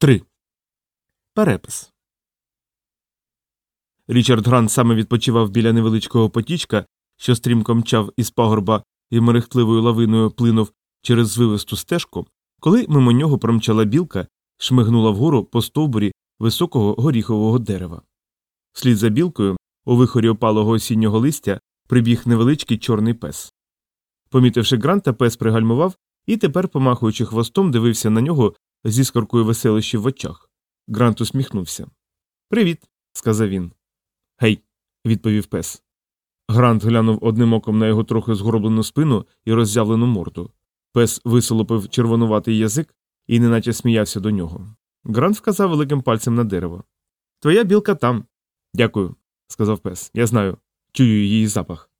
3. Перепис. Річард Грант саме відпочивав біля невеличкого потічка, що стрімко мчав із пагорба і мерехтливою лавиною плинув через звивисту стежку, коли мимо нього промчала білка, шмигнула вгору по стовбурі високого горіхового дерева. Слід за білкою, у вихорі опалого осіннього листя, прибіг невеличкий чорний пес. Помітивши гранта, пес пригальмував і тепер, помахуючи хвостом, дивився на нього з іскоркою веселощі в очах. Грант усміхнувся. Привіт, сказав він. Гей, відповів пес. Грант глянув одним оком на його трохи згорблену спину і роззявлену морду. Пес висолопив червонуватий язик і неначе сміявся до нього. Грант вказав великим пальцем на дерево. Твоя білка там. Дякую, сказав пес. Я знаю. Чую її запах.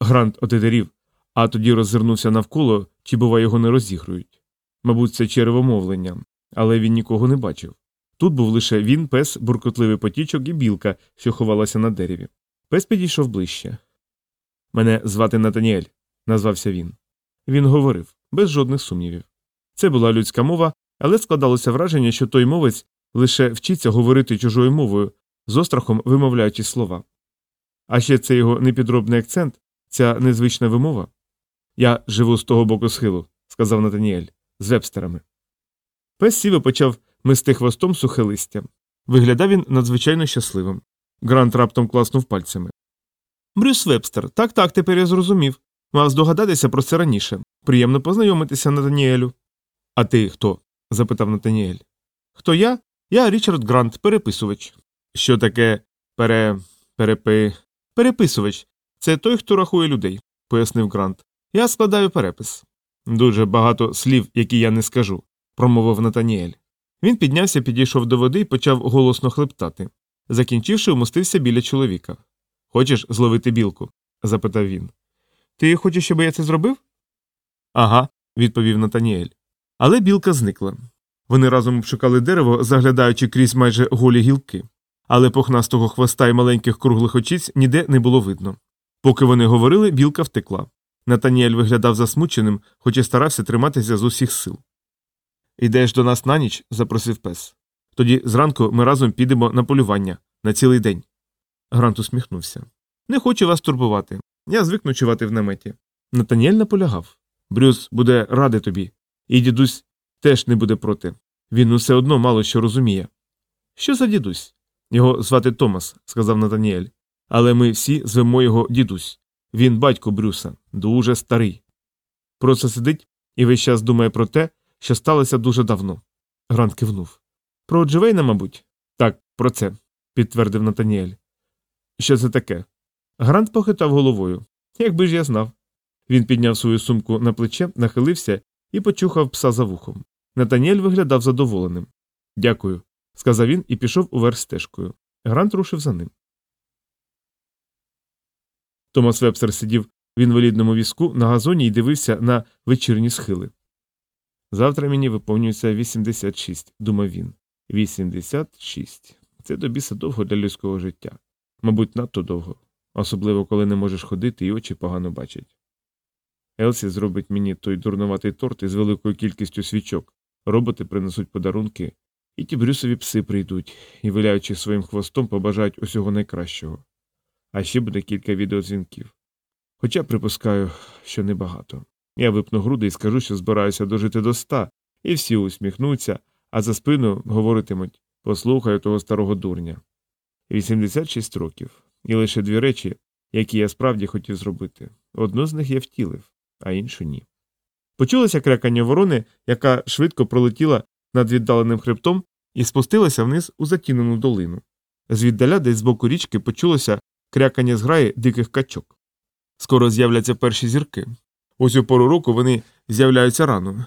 Грант отетерів, а тоді роззирнувся навколо, чи, бува, його не розігрують. Мабуть, це черевомовлення, але він нікого не бачив. Тут був лише він, пес, буркотливий потічок і білка, що ховалася на дереві. Пес підійшов ближче. Мене звати Натаніель, назвався він. Він говорив, без жодних сумнівів. Це була людська мова, але складалося враження, що той мовець лише вчиться говорити чужою мовою, з острахом вимовляючи слова. А ще це його непідробний акцент, ця незвична вимова. Я живу з того боку схилу, сказав Натаніель, з вебстерами. Пес сів і почав мести хвостом сухе листя. Виглядав він надзвичайно щасливим. Грант раптом класнув пальцями. Брюс Вебстер, так так, тепер я зрозумів. Мав здогадатися про це раніше. Приємно познайомитися, Натаніелю. А ти хто? запитав Натаніель. Хто я? Я Річард Грант, переписувач. Що таке пере. перепи. Переписувач. Це той, хто рахує людей, пояснив Грант. Я складаю перепис. Дуже багато слів, які я не скажу, промовив Натаніель. Він піднявся, підійшов до води і почав голосно хлептати. Закінчивши, умостився біля чоловіка. Хочеш зловити білку? запитав він. Ти хочеш, щоб я це зробив? Ага, відповів Натаніель. Але білка зникла. Вони разом обшукали дерево, заглядаючи крізь майже голі гілки, але похнастого хвоста і маленьких круглих очіць ніде не було видно. Поки вони говорили, білка втекла. Натаніель виглядав засмученим, хоч і старався триматися з усіх сил. Ідеш до нас на ніч? запросив пес. Тоді зранку ми разом підемо на полювання на цілий день. Грант усміхнувся. Не хочу вас турбувати. Я звик ночувати в наметі. Натаніель наполягав. Брюс буде радий тобі, і дідусь теж не буде проти. Він усе одно мало що розуміє. Що за дідусь? Його звати Томас, сказав Натаніель. Але ми всі звемо його дідусь. Він батько Брюса, дуже старий. Просто сидить і весь час думає про те, що сталося дуже давно. Грант кивнув. Про Дживейна, мабуть? Так, про це, підтвердив Натаніель. Що це таке? Грант похитав головою. Якби ж я знав. Він підняв свою сумку на плече, нахилився і почухав пса за вухом. Натаніель виглядав задоволеним. Дякую, сказав він і пішов уверх стежкою. Грант рушив за ним. Томас Вебстер сидів в інвалідному візку на газоні і дивився на вечірні схили. Завтра мені виповнюється 86, думав він. 86. Це до біса довго для людського життя. Мабуть, надто довго, особливо коли не можеш ходити і очі погано бачать. Елсі зробить мені той дурнуватий торт із великою кількістю свічок, роботи принесуть подарунки, і ті брюсові пси прийдуть і, виляючи своїм хвостом, побажають усього найкращого. А ще буде кілька відеодзвінків. Хоча припускаю, що небагато. Я випну груди і скажу, що збираюся дожити до ста, і всі усміхнуться, а за спину говоритимуть послухаю того старого дурня. 86 років, і лише дві речі, які я справді хотів зробити. Одну з них я втілив, а іншу ні. Почулося крякання ворони, яка швидко пролетіла над віддаленим хребтом і спустилася вниз у затінену долину. Звіддаля десь з боку річки почулося крякання зграї диких качок. Скоро з'являться перші зірки. Ось у пору року вони з'являються рано.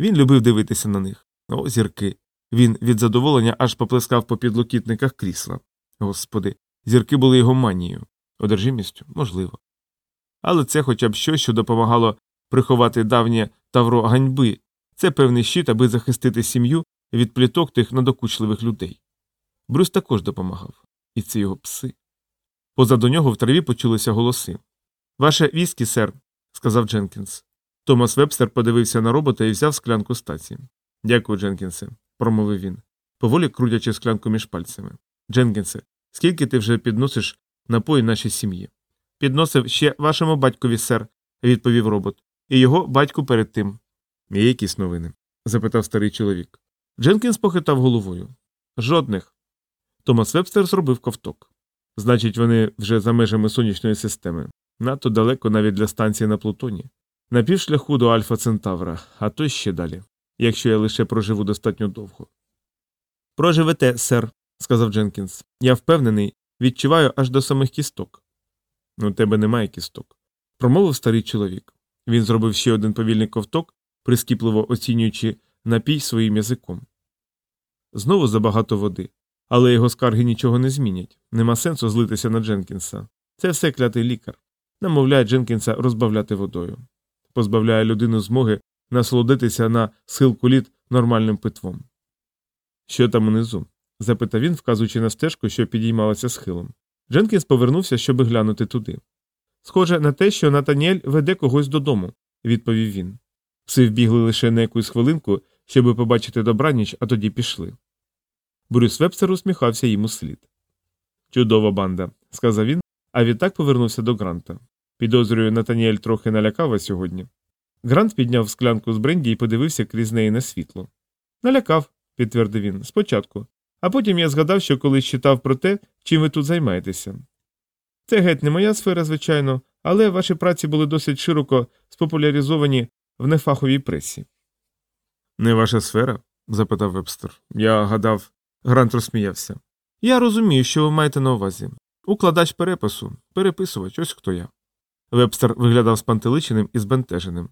Він любив дивитися на них. О, зірки. Він від задоволення аж поплескав по підлокітниках крісла. Господи, зірки були його манією, одержимістю можливо. Але це хоча б щось, що допомагало приховати давнє тавро ганьби, це певний щит, аби захистити сім'ю від пліток тих надокучливих людей. Брюс також допомагав, і це його пси. Позаду нього в траві почулися голоси. Ваше віскі, сер, сказав Дженкінс. Томас Вебстер подивився на робота і взяв склянку стаці. Дякую, Дженкінсе. промовив він, поволі крутячи склянку між пальцями. Дженкінсе, скільки ти вже підносиш напої нашій сім'ї? Підносив ще вашому батькові, сер, відповів робот, і його батьку перед тим. Є якісь новини? запитав старий чоловік. Дженкінс похитав головою. Жодних. Томас Вебстер зробив ковток. Значить, вони вже за межами сонячної системи. Надто далеко навіть для станції на Плутоні. На півшляху до Альфа Центавра, а то ще далі, якщо я лише проживу достатньо довго. Проживете, сер, сказав Дженкінс. Я впевнений, відчуваю аж до самих кісток. У тебе немає кісток, промовив старий чоловік. Він зробив ще один повільний ковток, прискіпливо оцінюючи напій своїм язиком. Знову забагато води. Але його скарги нічого не змінять. Нема сенсу злитися на Дженкінса. Це все клятий лікар. Намовляє Дженкінса розбавляти водою. Позбавляє людину змоги насолодитися на схилку літ нормальним питвом. Що там унизу? запитав він, вказуючи на стежку, що підіймалася схилом. Дженкінс повернувся, щоб глянути туди. Схоже на те, що Натаніель веде когось додому, відповів він. Пси вбігли лише на якусь хвилинку, щоби побачити добраніч, а тоді пішли. Брюс Вебстер усміхався йому слід. Чудова банда, сказав він, а відтак повернувся до Гранта. Підозрюю, Натаніель трохи налякав сьогодні. Грант підняв склянку з бренді і подивився крізь неї на світло. Налякав, підтвердив він, спочатку. А потім я згадав, що колись читав про те, чим ви тут займаєтеся. Це геть не моя сфера, звичайно, але ваші праці були досить широко спопуляризовані в нефаховій пресі. Не ваша сфера? запитав вебстер. Я гадав. Грант розсміявся. Я розумію, що ви маєте на увазі. Укладач перепису, переписувач, ось хто я. Вебстер виглядав спантеличеним і збентеженим.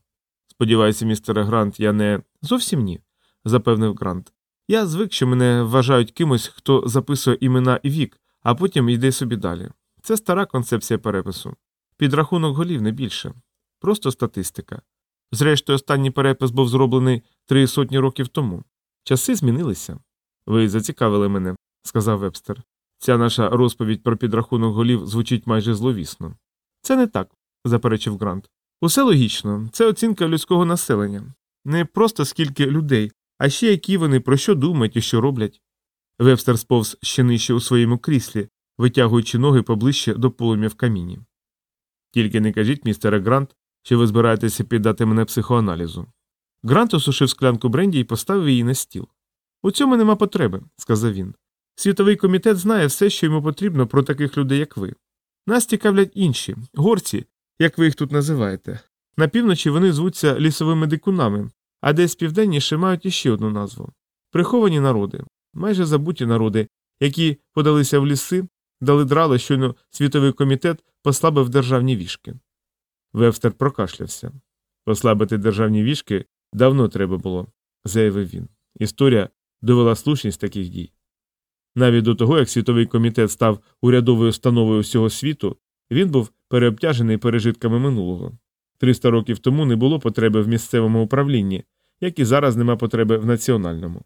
Сподіваюся, містере Грант, я не зовсім ні, запевнив Грант. Я звик, що мене вважають кимось, хто записує імена і вік, а потім йде собі далі. Це стара концепція перепису. Підрахунок голів не більше. Просто статистика. Зрештою, останній перепис був зроблений три сотні років тому. Часи змінилися. Ви зацікавили мене, сказав вебстер. Ця наша розповідь про підрахунок голів звучить майже зловісно. Це не так, заперечив Грант. Усе логічно, це оцінка людського населення. Не просто скільки людей, а ще які вони про що думають і що роблять. Вебстер сповз ще нижче у своєму кріслі, витягуючи ноги поближче до полум'я в каміні. Тільки не кажіть, містере Грант, що ви збираєтеся піддати мене психоаналізу. Грант осушив склянку бренді і поставив її на стіл. У цьому нема потреби, сказав він. Світовий комітет знає все, що йому потрібно про таких людей, як ви. Нас цікавлять інші, горці, як ви їх тут називаєте. На півночі вони звуться лісовими дикунами, а десь південніше мають іще одну назву приховані народи, майже забуті народи, які подалися в ліси, дали драли, щойно світовий комітет послабив державні вішки. Вевстер прокашлявся. Послабити державні вішки давно треба було, заявив він. Історія довела слушність таких дій. Навіть до того, як світовий комітет став урядовою установою всього світу, він був переобтяжений пережитками минулого. Триста років тому не було потреби в місцевому управлінні, як і зараз нема потреби в національному.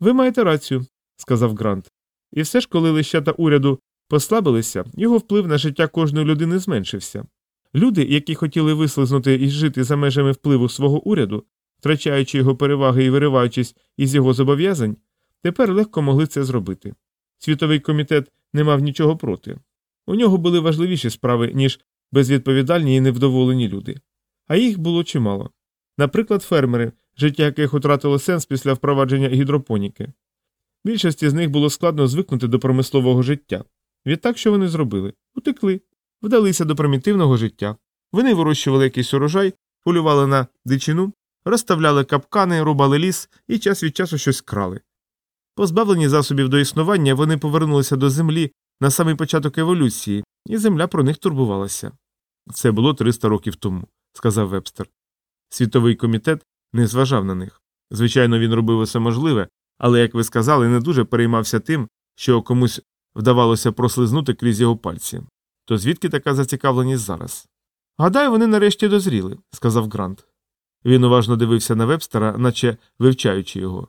Ви маєте рацію, сказав Грант. І все ж, коли лищата уряду послабилися, його вплив на життя кожної людини зменшився. Люди, які хотіли вислизнути і жити за межами впливу свого уряду, втрачаючи його переваги і вириваючись із його зобов'язань, тепер легко могли це зробити. Світовий комітет не мав нічого проти. У нього були важливіші справи, ніж безвідповідальні і невдоволені люди. А їх було чимало. Наприклад, фермери, життя яких втратило сенс після впровадження гідропоніки. Більшості з них було складно звикнути до промислового життя. Відтак, що вони зробили? Утекли, вдалися до примітивного життя. Вони вирощували якийсь урожай, полювали на дичину, розставляли капкани, рубали ліс і час від часу щось крали. Позбавлені засобів до існування, вони повернулися до землі на самий початок еволюції, і земля про них турбувалася. Це було 300 років тому, сказав вебстер. Світовий комітет не зважав на них. Звичайно, він робив усе можливе, але, як ви сказали, не дуже переймався тим, що комусь вдавалося прослизнути крізь його пальці. То звідки така зацікавленість зараз? Гадаю, вони нарешті дозріли, сказав Грант. Він уважно дивився на вебстера, наче вивчаючи його.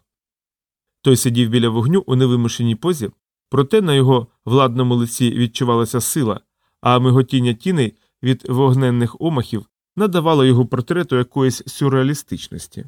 Той сидів біля вогню у невимушеній позі, проте на його владному лиці відчувалася сила, а миготіння тіней від вогненних омахів надавало його портрету якоїсь сюрреалістичності.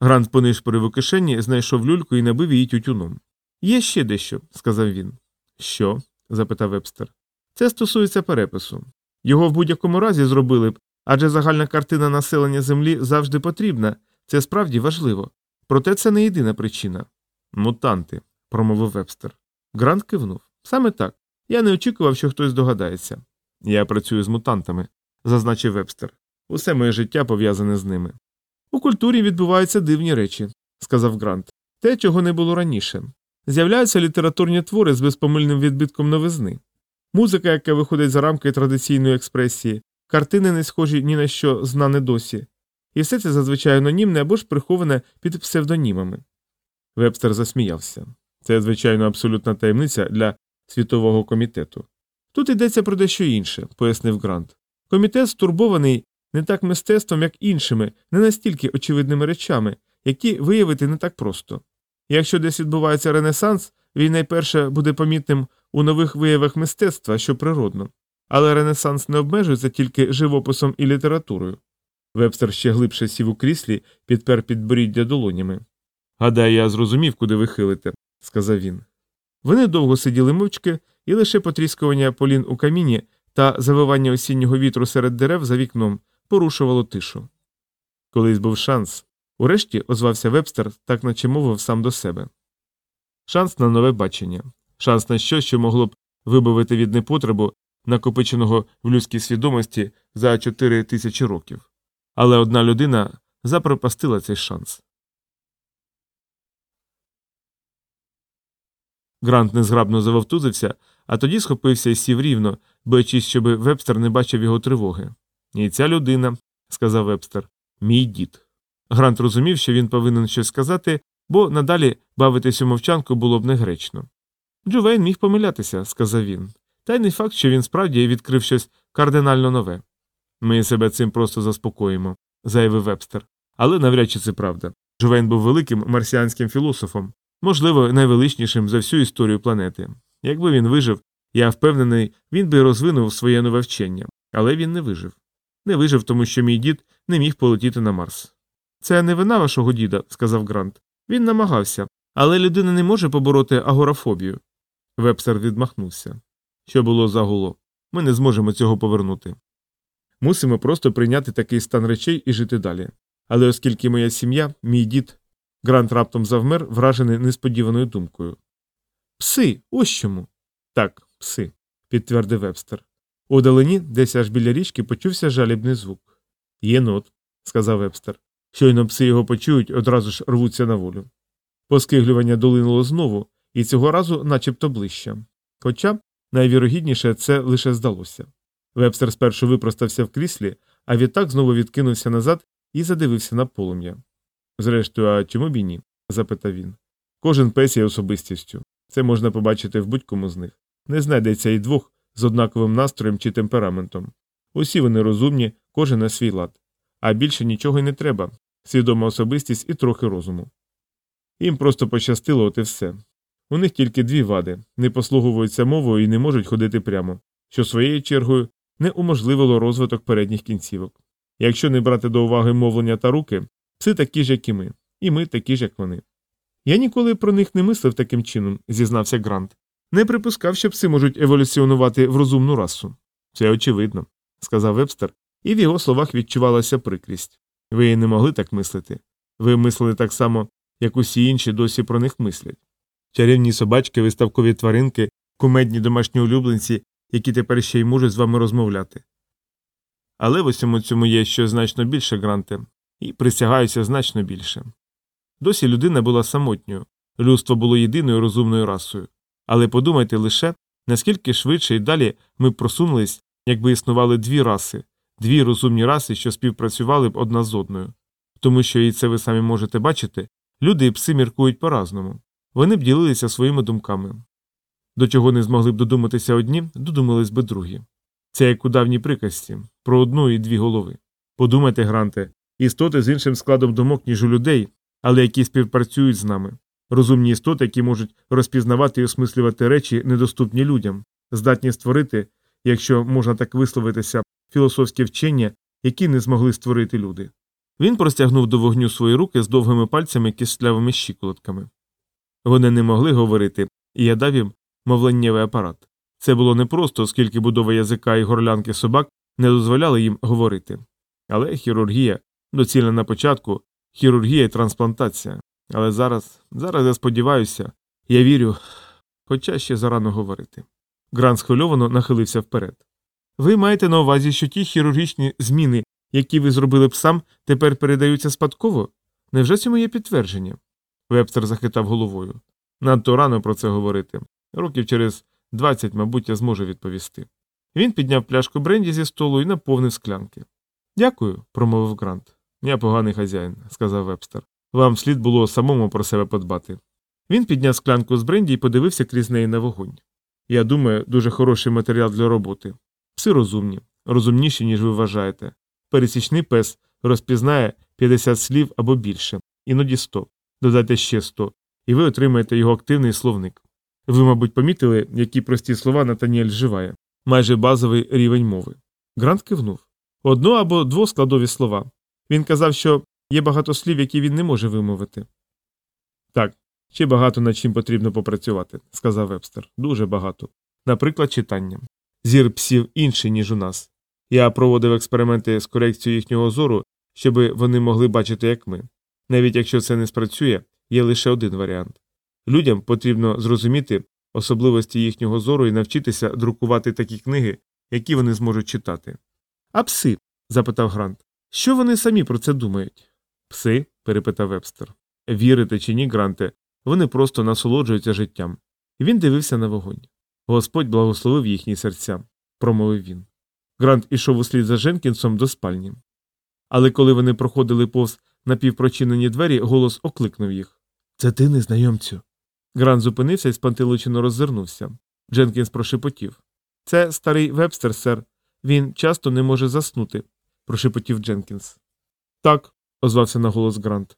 Грант понишпорив у кишені, знайшов люльку і набив її тютюном. Є ще дещо, сказав він. Що? запитав вебстер. Це стосується перепису. Його в будь-якому разі зробили б, адже загальна картина населення Землі завжди потрібна, це справді важливо. Проте це не єдина причина. Мутанти, промовив вебстер. Грант кивнув. Саме так. Я не очікував, що хтось догадається. Я працюю з мутантами, зазначив вебстер. Усе моє життя пов'язане з ними. У культурі відбуваються дивні речі, сказав Грант. Те, чого не було раніше. З'являються літературні твори з безпомильним відбитком новизни, музика, яка виходить за рамки традиційної експресії, картини не схожі ні на що знане досі. І все це зазвичай анонімне або ж приховане під псевдонімами. Вебстер засміявся. Це, звичайно, абсолютна таємниця для світового комітету. Тут йдеться про дещо інше, пояснив Грант. Комітет стурбований не так мистецтвом, як іншими, не настільки очевидними речами, які виявити не так просто. Якщо десь відбувається ренесанс, він найперше буде помітним у нових виявах мистецтва, що природно. Але ренесанс не обмежується тільки живописом і літературою. Вебстер ще глибше сів у кріслі, підпер підборіддя долонями. Гадаю, я зрозумів, куди ви хилите, сказав він. Вони довго сиділи мовчки, і лише потріскування полін у каміні та завивання осіннього вітру серед дерев за вікном порушувало тишу. Колись був шанс. Урешті озвався вебстер, так наче мовив сам до себе. Шанс на нове бачення, шанс на щось, що могло б вибавити від непотребу, накопиченого в людській свідомості за чотири тисячі років. Але одна людина запропастила цей шанс. Грант незграбно завовтузився, а тоді схопився і сів рівно, боячись, щоб вебстер не бачив його тривоги. І ця людина, сказав вебстер, мій дід. Грант розумів, що він повинен щось сказати, бо надалі бавитись у мовчанку було б негречно. Джувейн міг помилятися, сказав він. Та й не факт, що він справді відкрив щось кардинально нове. Ми себе цим просто заспокоїмо, заявив вебстер. Але навряд чи це правда. Джувейн був великим марсіанським філософом, можливо, найвеличнішим за всю історію планети. Якби він вижив, я впевнений, він би розвинув своє нове вчення, але він не вижив. Не вижив, тому що мій дід не міг полетіти на Марс. Це не вина вашого діда, сказав Грант. Він намагався, але людина не може побороти агорафобію. Вебстер відмахнувся. Що було загуло? Ми не зможемо цього повернути. Мусимо просто прийняти такий стан речей і жити далі. Але оскільки моя сім'я, мій дід, Грант раптом завмер, вражений несподіваною думкою. Пси, ось чому. Так, пси, підтвердив вебстер. У далині, десь аж біля річки, почувся жалібний звук. Єнот, сказав вебстер. Щойно пси його почують, одразу ж рвуться на волю. Поскиглювання долинуло знову, і цього разу начебто ближче. Хоча, найвірогідніше, це лише здалося. Вебстер спершу випростався в кріслі, а відтак знову відкинувся назад і задивився на полум'я. Зрештою, а чому б і ні? запитав він. Кожен пес є особистістю. Це можна побачити в будь-кому з них. Не знайдеться і двох з однаковим настроєм чи темпераментом. Усі вони розумні, кожен на свій лад. А більше нічого й не треба свідома особистість і трохи розуму. Їм просто пощастило от і все. У них тільки дві вади не послуговуються мовою і не можуть ходити прямо, що своєю чергою не уможливило розвиток передніх кінцівок. Якщо не брати до уваги мовлення та руки, пси такі ж, як і ми, і ми такі ж, як вони. Я ніколи про них не мислив таким чином, зізнався Грант. Не припускав, що пси можуть еволюціонувати в розумну расу. Це очевидно, сказав вебстер, і в його словах відчувалася прикрість. Ви не могли так мислити. Ви мислили так само, як усі інші досі про них мислять. Чарівні собачки, виставкові тваринки, кумедні домашні улюбленці, які тепер ще й можуть з вами розмовляти. Але в усьому цьому є щось значно більше гранте, і присягаюся значно більше. Досі людина була самотньою, людство було єдиною розумною расою. Але подумайте лише, наскільки швидше і далі ми б просунулись, якби існували дві раси, дві розумні раси, що співпрацювали б одна з одною. Тому що, і це ви самі можете бачити, люди і пси міркують по разному. Вони б ділилися своїми думками. До чого не змогли б додуматися одні, додумались би другі. Це як у давній приказці про одну і дві голови. Подумайте, гранте, істоти з іншим складом думок, ніж у людей, але які співпрацюють з нами. Розумні істоти, які можуть розпізнавати і осмислювати речі, недоступні людям, здатні створити, якщо можна так висловитися, філософське вчення, які не змогли створити люди. Він простягнув до вогню свої руки з довгими пальцями кислявими щиколотками. Вони не могли говорити, і я дав їм мовленнєвий апарат. Це було непросто, оскільки будова язика і горлянки собак не дозволяли їм говорити. Але хірургія доцільна на початку, хірургія і трансплантація. Але зараз, зараз я сподіваюся, я вірю, хоча ще зарано говорити. Грант схвильовано нахилився вперед. Ви маєте на увазі, що ті хірургічні зміни, які ви зробили псам, тепер передаються спадково? Невже цьому є підтвердження? Вебстер захитав головою. Надто рано про це говорити. Років через двадцять, мабуть, я зможу відповісти. Він підняв пляшку бренді зі столу і наповнив склянки. Дякую, промовив Грант. Я поганий хазяїн, сказав вебстер. Вам слід було самому про себе подбати. Він підняв склянку з бренді і подивився крізь неї на вогонь. Я думаю, дуже хороший матеріал для роботи. Пси розумні, розумніші, ніж ви вважаєте. Пересічний пес розпізнає 50 слів або більше, іноді 100. Додайте ще 100, і ви отримаєте його активний словник. Ви, мабуть, помітили, які прості слова Натаніель вживає майже базовий рівень мови. Грант кивнув. Одно або двоскладові слова. Він казав, що є багато слів, які він не може вимовити. Так, ще багато над чим потрібно попрацювати, сказав вебстер. Дуже багато. Наприклад, читання. Зір псів інший, ніж у нас. Я проводив експерименти з корекцією їхнього зору, щоб вони могли бачити, як ми. Навіть якщо це не спрацює, є лише один варіант. Людям потрібно зрозуміти особливості їхнього зору і навчитися друкувати такі книги, які вони зможуть читати. А пси? запитав Грант. Що вони самі про це думають? Пси? перепитав вебстер. Вірите чи ні, Гранте, вони просто насолоджуються життям. Він дивився на вогонь. Господь благословив їхні серця, промовив він. Грант ішов услід за Дженкінсом до спальні. Але коли вони проходили повз напівпрочинені двері, голос окликнув їх. Це ти, незнайомцю. Грант зупинився і спантеличено роззирнувся. Дженкінс прошепотів. Це старий вебстер, сер. Він часто не може заснути, прошепотів Дженкінс. Так, озвався на голос Грант.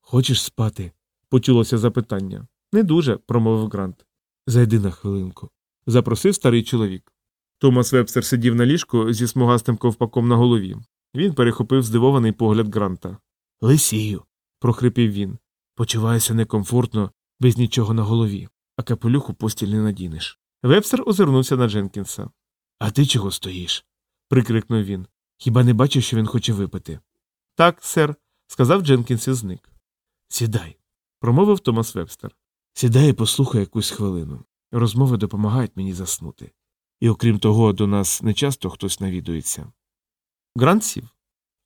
Хочеш спати? почулося запитання. Не дуже, промовив Грант. Зайди на хвилинку. запросив старий чоловік. Томас Вебстер сидів на ліжку зі смугастим ковпаком на голові. Він перехопив здивований погляд Гранта. Лисію, прохрипів він. Почуваюся некомфортно, без нічого на голові, а капелюху постіль не надінеш. Вебстер озирнувся на Дженкінса. А ти чого стоїш? прикрикнув він. Хіба не бачиш, що він хоче випити? Так, сер, сказав Дженкінс і зник. Сідай, промовив Томас Вебстер. Сідай і послухай якусь хвилину. Розмови допомагають мені заснути. І окрім того, до нас не часто хтось навідується. Грант сів.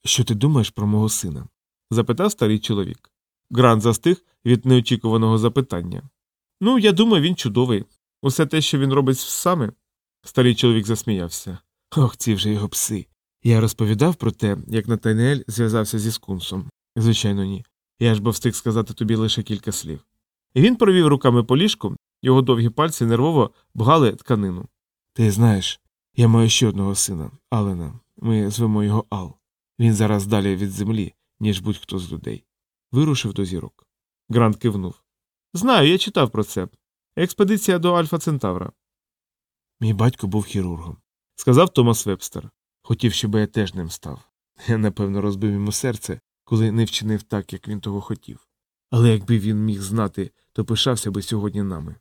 Що ти думаєш про мого сина? Запитав старий чоловік. Грант застиг від неочікуваного запитання. Ну, я думаю, він чудовий. Усе те, що він робить саме. Старий чоловік засміявся. Ох, ці вже його пси. Я розповідав про те, як Натаніель зв'язався зі скунсом. Звичайно, ні. Я ж бо встиг сказати тобі лише кілька слів. І він провів руками по ліжку, його довгі пальці нервово бгали тканину. Ти знаєш, я маю ще одного сина, Алена. Ми звемо його Ал. Він зараз далі від землі, ніж будь-хто з людей. Вирушив до зірок. Грант кивнув. Знаю, я читав про це. Експедиція до Альфа Центавра. Мій батько був хірургом, сказав Томас Вебстер. Хотів, щоб я теж ним став. Я, напевно, розбив йому серце, коли не вчинив так, як він того хотів. Але якби він міг знати, то пишався би сьогодні нами.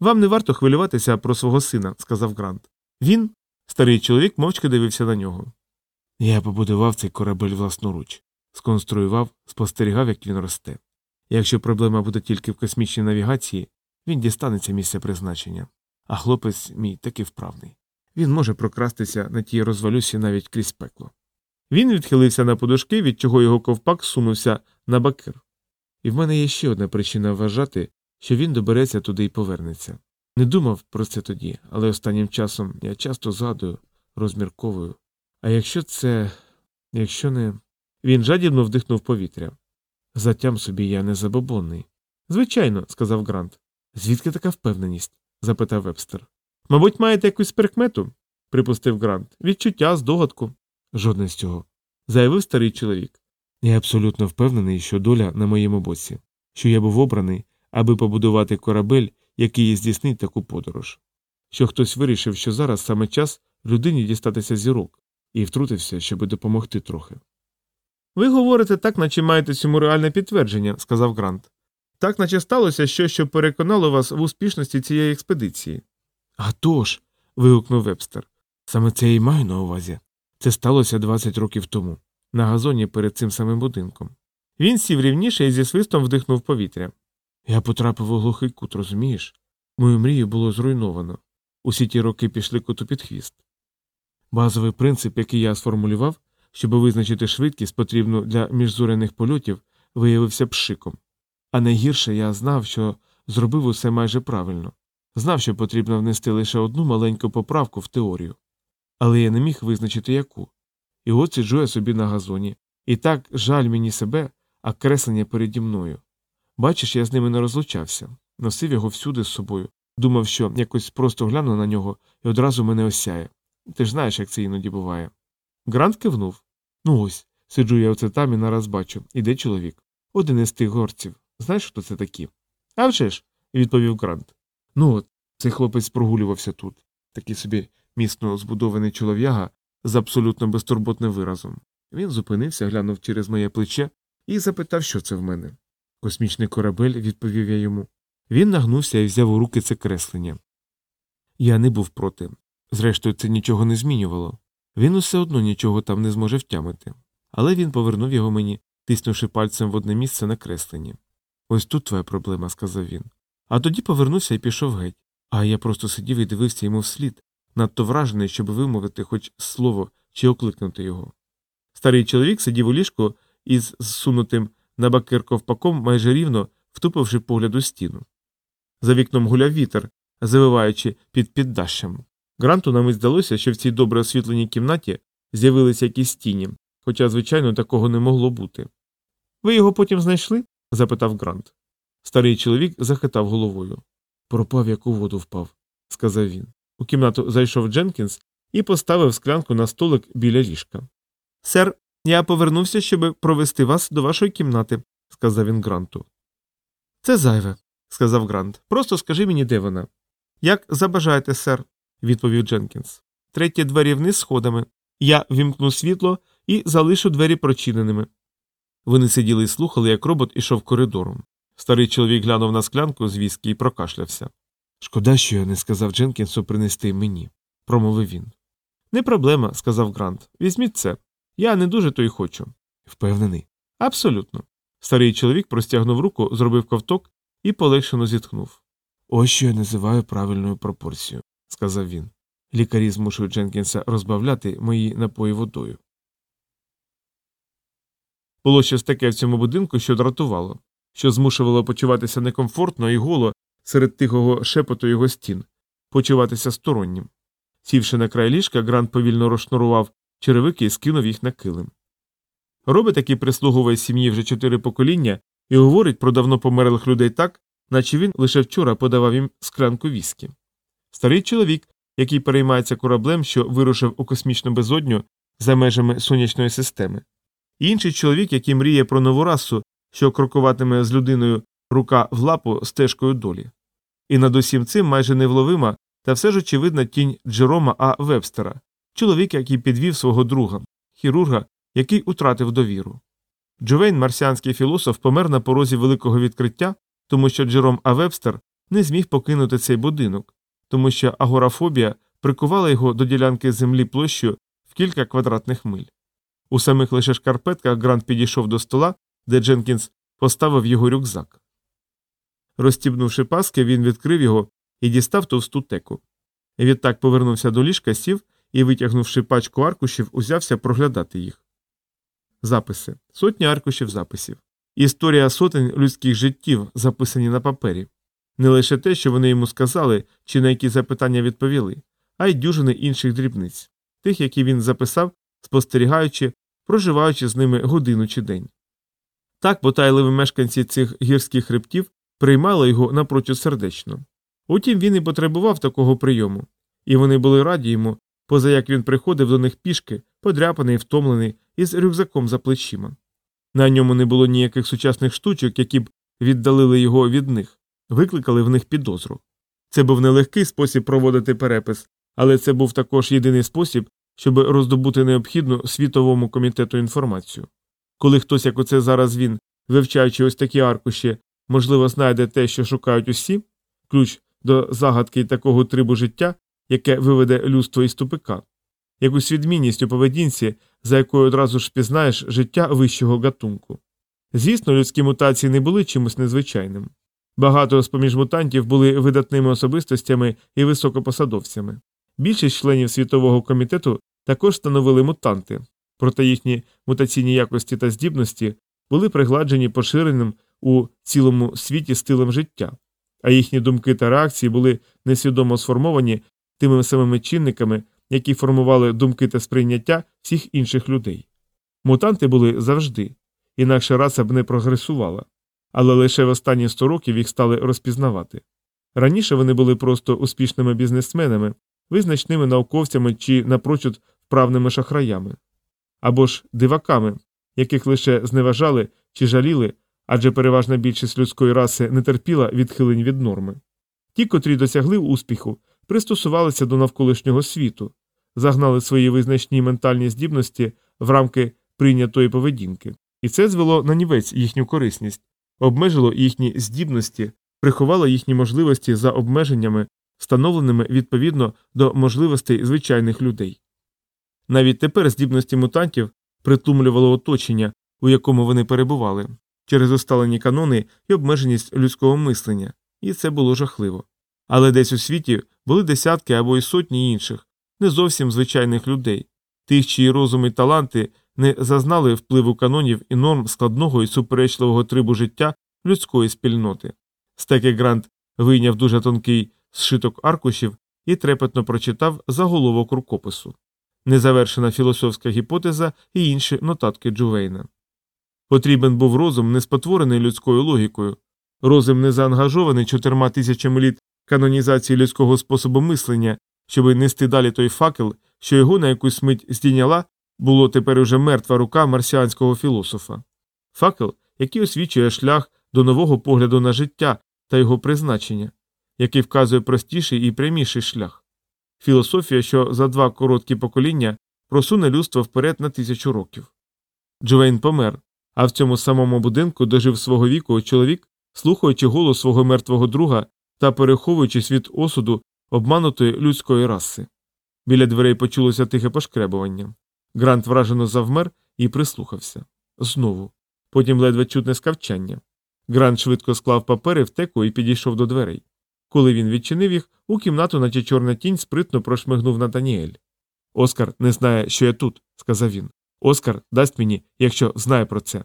Вам не варто хвилюватися про свого сина, сказав Грант. Він, старий чоловік, мовчки дивився на нього. Я побудував цей корабель власноруч, сконструював, спостерігав, як він росте. Якщо проблема буде тільки в космічній навігації, він дістанеться місця призначення. А хлопець мій таки вправний. Він може прокрастися на тій розвалюсі навіть крізь пекло. Він відхилився на подушки, від чого його ковпак сунувся на бакир. І в мене є ще одна причина вважати, що він добереться туди і повернеться. Не думав про це тоді, але останнім часом я часто згадую, розмірковую. А якщо це. якщо не. Він жадібно вдихнув повітря. Затям собі я не забобонний. Звичайно, сказав Грант. Звідки така впевненість? запитав вебстер. Мабуть, маєте якусь прикмету? припустив Грант. Відчуття, здогадку. Жодне з цього. заявив старий чоловік. Я абсолютно впевнений, що доля на моєму боці, що я був обраний, аби побудувати корабель, який здійснить таку подорож. Що хтось вирішив, що зараз саме час людині дістатися зірок, і втрутився, щоб допомогти трохи. Ви говорите так, наче маєте цьому реальне підтвердження, сказав Грант. Так, наче сталося щось, що переконало вас в успішності цієї експедиції. «А тож!» – вигукнув вебстер. Саме це і маю на увазі. Це сталося 20 років тому, на газоні перед цим самим будинком. Він сів рівніше і зі свистом вдихнув повітря. Я потрапив у глухий кут, розумієш? Мою мрію було зруйновано. Усі ті роки пішли коту під хвіст. Базовий принцип, який я сформулював, щоб визначити швидкість, потрібну для міжзоряних польотів, виявився пшиком. А найгірше я знав, що зробив усе майже правильно, знав, що потрібно внести лише одну маленьку поправку в теорію. Але я не міг визначити яку. І от сиджу я собі на газоні, і так жаль мені себе, а креслення переді мною. Бачиш, я з ними не розлучався, носив його всюди з собою, думав, що якось просто гляну на нього і одразу мене осяє. Ти ж знаєш, як це іноді буває. Грант кивнув. Ну ось, сиджу я оце там і нараз бачу. Іде чоловік. Один із тих горців. Знаєш, хто це такі? «А вже ж», – відповів Грант. Ну от, цей хлопець прогулювався тут, такий собі міцно збудований чолов'яга з абсолютно безтурботним виразом. Він зупинився, глянув через моє плече і запитав, що це в мене. Космічний корабель, відповів я йому. Він нагнувся і взяв у руки це креслення. Я не був проти. Зрештою, це нічого не змінювало. Він усе одно нічого там не зможе втямити. Але він повернув його мені, тиснувши пальцем в одне місце на кресленні. Ось тут твоя проблема, сказав він. А тоді повернувся і пішов геть. А я просто сидів і дивився йому вслід, надто вражений, щоб вимовити хоч слово чи окликнути його. Старий чоловік сидів у ліжку із зсунутим на бакир ковпаком майже рівно втупивши погляд у стіну. За вікном гуляв вітер, завиваючи під піддащем. Гранту на мить здалося, що в цій добре освітленій кімнаті з'явилися якісь тіні, хоча, звичайно, такого не могло бути. Ви його потім знайшли? запитав Грант. Старий чоловік захитав головою. Пропав, як у воду впав, сказав він. У кімнату зайшов Дженкінс і поставив склянку на столик біля ліжка. Сер, я повернувся, щоб провести вас до вашої кімнати, сказав він Гранту. Це зайве, сказав Грант. Просто скажи мені, де вона. Як забажаєте, сер, відповів Дженкінс. Треті двері вниз сходами. Я вімкну світло і залишу двері прочиненими. Вони сиділи і слухали, як робот ішов коридором. Старий чоловік глянув на склянку з віскі і прокашлявся. Шкода, що я не сказав Дженкінсу принести мені, промовив він. Не проблема, сказав Грант. Візьміть це. Я не дуже то й хочу. Впевнений. Абсолютно. Старий чоловік простягнув руку, зробив ковток і полегшено зітхнув. Ось що я називаю правильною пропорцією, сказав він. Лікарі змушують Дженкінса розбавляти мої напої водою. Було щось таке в цьому будинку, що дратувало, що змушувало почуватися некомфортно і голо серед тихого шепоту його стін, почуватися стороннім. Сівши на край ліжка, Грант повільно розшнурував черевики і скинув їх на килим. Робить який прислуговує сім'ї вже чотири покоління і говорить про давно померлих людей так, наче він лише вчора подавав їм склянку віскі. Старий чоловік, який переймається кораблем, що вирушив у космічну безодню за межами сонячної системи, і інший чоловік, який мріє про нову расу, що крокуватиме з людиною рука в лапу стежкою долі. І над усім цим майже невловима та все ж очевидна тінь Джерома А. Вебстера, чоловік, який підвів свого друга, хірурга, який утратив довіру. Джовейн, марсіанський філософ, помер на порозі великого відкриття, тому що Джером А. Вебстер не зміг покинути цей будинок, тому що агорафобія прикувала його до ділянки землі площею в кілька квадратних миль. У самих лише шкарпетках Грант підійшов до стола, де Дженкінс поставив його рюкзак. Розстібнувши паски, він відкрив його і дістав товсту теку. Відтак повернувся до ліжка, сів і, витягнувши пачку аркушів, узявся проглядати їх. Записи сотні аркушів записів. Історія сотень людських життів, записані на папері. Не лише те, що вони йому сказали, чи на які запитання відповіли, а й дюжини інших дрібниць, тих, які він записав, спостерігаючи, проживаючи з ними годину чи день. Так потайливі мешканці цих гірських хребтів приймали його напрочуд сердечно. Утім, він і потребував такого прийому, і вони були раді йому, поза як він приходив до них пішки, подряпаний, втомлений, із рюкзаком за плечима. На ньому не було ніяких сучасних штучок, які б віддалили його від них, викликали в них підозру. Це був нелегкий спосіб проводити перепис, але це був також єдиний спосіб, щоб роздобути необхідну світовому комітету інформацію. Коли хтось, як оце зараз він, вивчаючи ось такі аркуші, можливо, знайде те, що шукають усі, ключ до загадки такого трибу життя, яке виведе людство із тупика, якусь відмінність у поведінці, за якою одразу ж пізнаєш життя вищого гатунку. Звісно, людські мутації не були чимось незвичайним. Багато з поміж мутантів були видатними особистостями і високопосадовцями. Більшість членів світового комітету також становили мутанти, проте їхні мутаційні якості та здібності були пригладжені поширеним у цілому світі стилем життя, а їхні думки та реакції були несвідомо сформовані тими самими чинниками, які формували думки та сприйняття всіх інших людей. Мутанти були завжди, інакше раса б не прогресувала, але лише в останні 100 років їх стали розпізнавати. Раніше вони були просто успішними бізнесменами, визначними науковцями чи напрочуд вправними шахраями, або ж диваками, яких лише зневажали чи жаліли, адже переважна більшість людської раси не терпіла відхилень від норми. Ті, котрі досягли успіху, пристосувалися до навколишнього світу, загнали свої визначні ментальні здібності в рамки прийнятої поведінки, і це звело на нівець їхню корисність, обмежило їхні здібності, приховало їхні можливості за обмеженнями, встановленими відповідно до можливостей звичайних людей. Навіть тепер здібності мутантів притлумлювало оточення, у якому вони перебували, через усталені канони і обмеженість людського мислення, і це було жахливо. Але десь у світі були десятки або й сотні інших, не зовсім звичайних людей, тих, чиї розум і таланти не зазнали впливу канонів і норм складного і суперечливого трибу життя людської спільноти. Стеки Грант вийняв дуже тонкий зшиток аркушів і трепетно прочитав заголовок рукопису незавершена філософська гіпотеза і інші нотатки Джувейна. Потрібен був розум, не спотворений людською логікою, розум не заангажований чотирма тисячами літ канонізації людського способу мислення, щоби нести далі той факел, що його на якусь мить здійняла, було тепер уже мертва рука марсіанського філософа. Факел, який освічує шлях до нового погляду на життя та його призначення, який вказує простіший і пряміший шлях. Філософія, що за два короткі покоління просуне людство вперед на тисячу років. Джовейн помер, а в цьому самому будинку дожив свого віку чоловік, слухаючи голос свого мертвого друга та переховуючись від осуду обманутої людської раси. Біля дверей почулося тихе пошкребування. Грант вражено завмер і прислухався. Знову. Потім ледве чутне скавчання. Грант швидко склав папери в теку і підійшов до дверей. Коли він відчинив їх, у кімнату, наче чорна тінь, спритно прошмигнув Натаніель. Оскар не знає, що я тут, сказав він. Оскар дасть мені, якщо знає про це.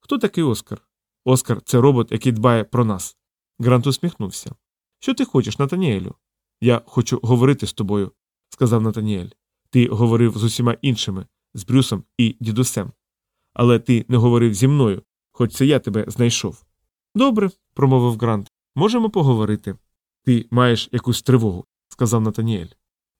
Хто такий Оскар? Оскар це робот, який дбає про нас. Грант усміхнувся. Що ти хочеш, Натаніелю? Я хочу говорити з тобою, сказав Натаніель. Ти говорив з усіма іншими, з Брюсом і дідусем. Але ти не говорив зі мною, хоч це я тебе знайшов. Добре, промовив Грант. Можемо поговорити. Ти маєш якусь тривогу, сказав Натаніель.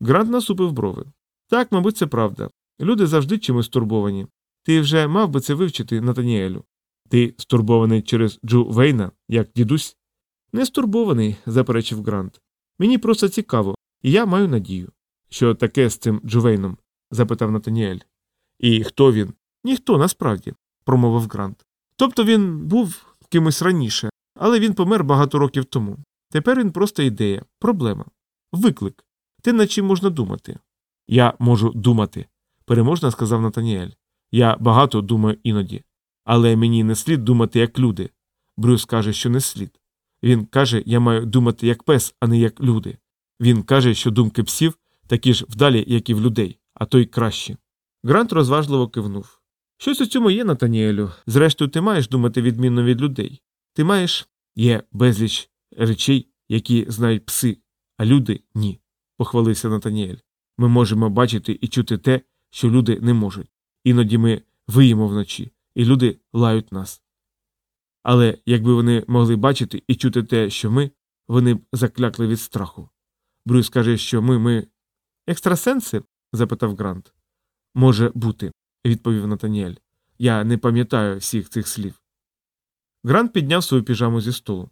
Грант насупив брови. Так, мабуть, це правда. Люди завжди чимось стурбовані. Ти вже мав би це вивчити, Натаніелю. Ти стурбований через Джу Вейна, як дідусь? Не стурбований, заперечив Грант. Мені просто цікаво, і я маю надію. Що таке з цим Джувейном? запитав Натаніель. І хто він? Ніхто насправді, промовив Грант. Тобто він був кимось раніше, але він помер багато років тому. Тепер він просто ідея, проблема, виклик. Те, над чим можна думати. Я можу думати, переможно сказав Натаніель. Я багато думаю іноді. Але мені не слід думати як люди. Брюс каже, що не слід. Він каже, я маю думати як пес, а не як люди. Він каже, що думки псів такі ж вдалі, як і в людей, а то й кращі. Грант розважливо кивнув. Щось у цьому є, Натаніелю. Зрештою, ти маєш думати відмінно від людей. Ти маєш є безліч речей, які знають пси, а люди ні, похвалився Натаніель. Ми можемо бачити і чути те, що люди не можуть. Іноді ми виємо вночі, і люди лають нас. Але якби вони могли бачити і чути те, що ми, вони б заклякли від страху. Брюс каже, що ми ми. Екстрасенси? запитав Грант. Може бути, відповів Натаніель. Я не пам'ятаю всіх цих слів. Грант підняв свою піжаму зі столу.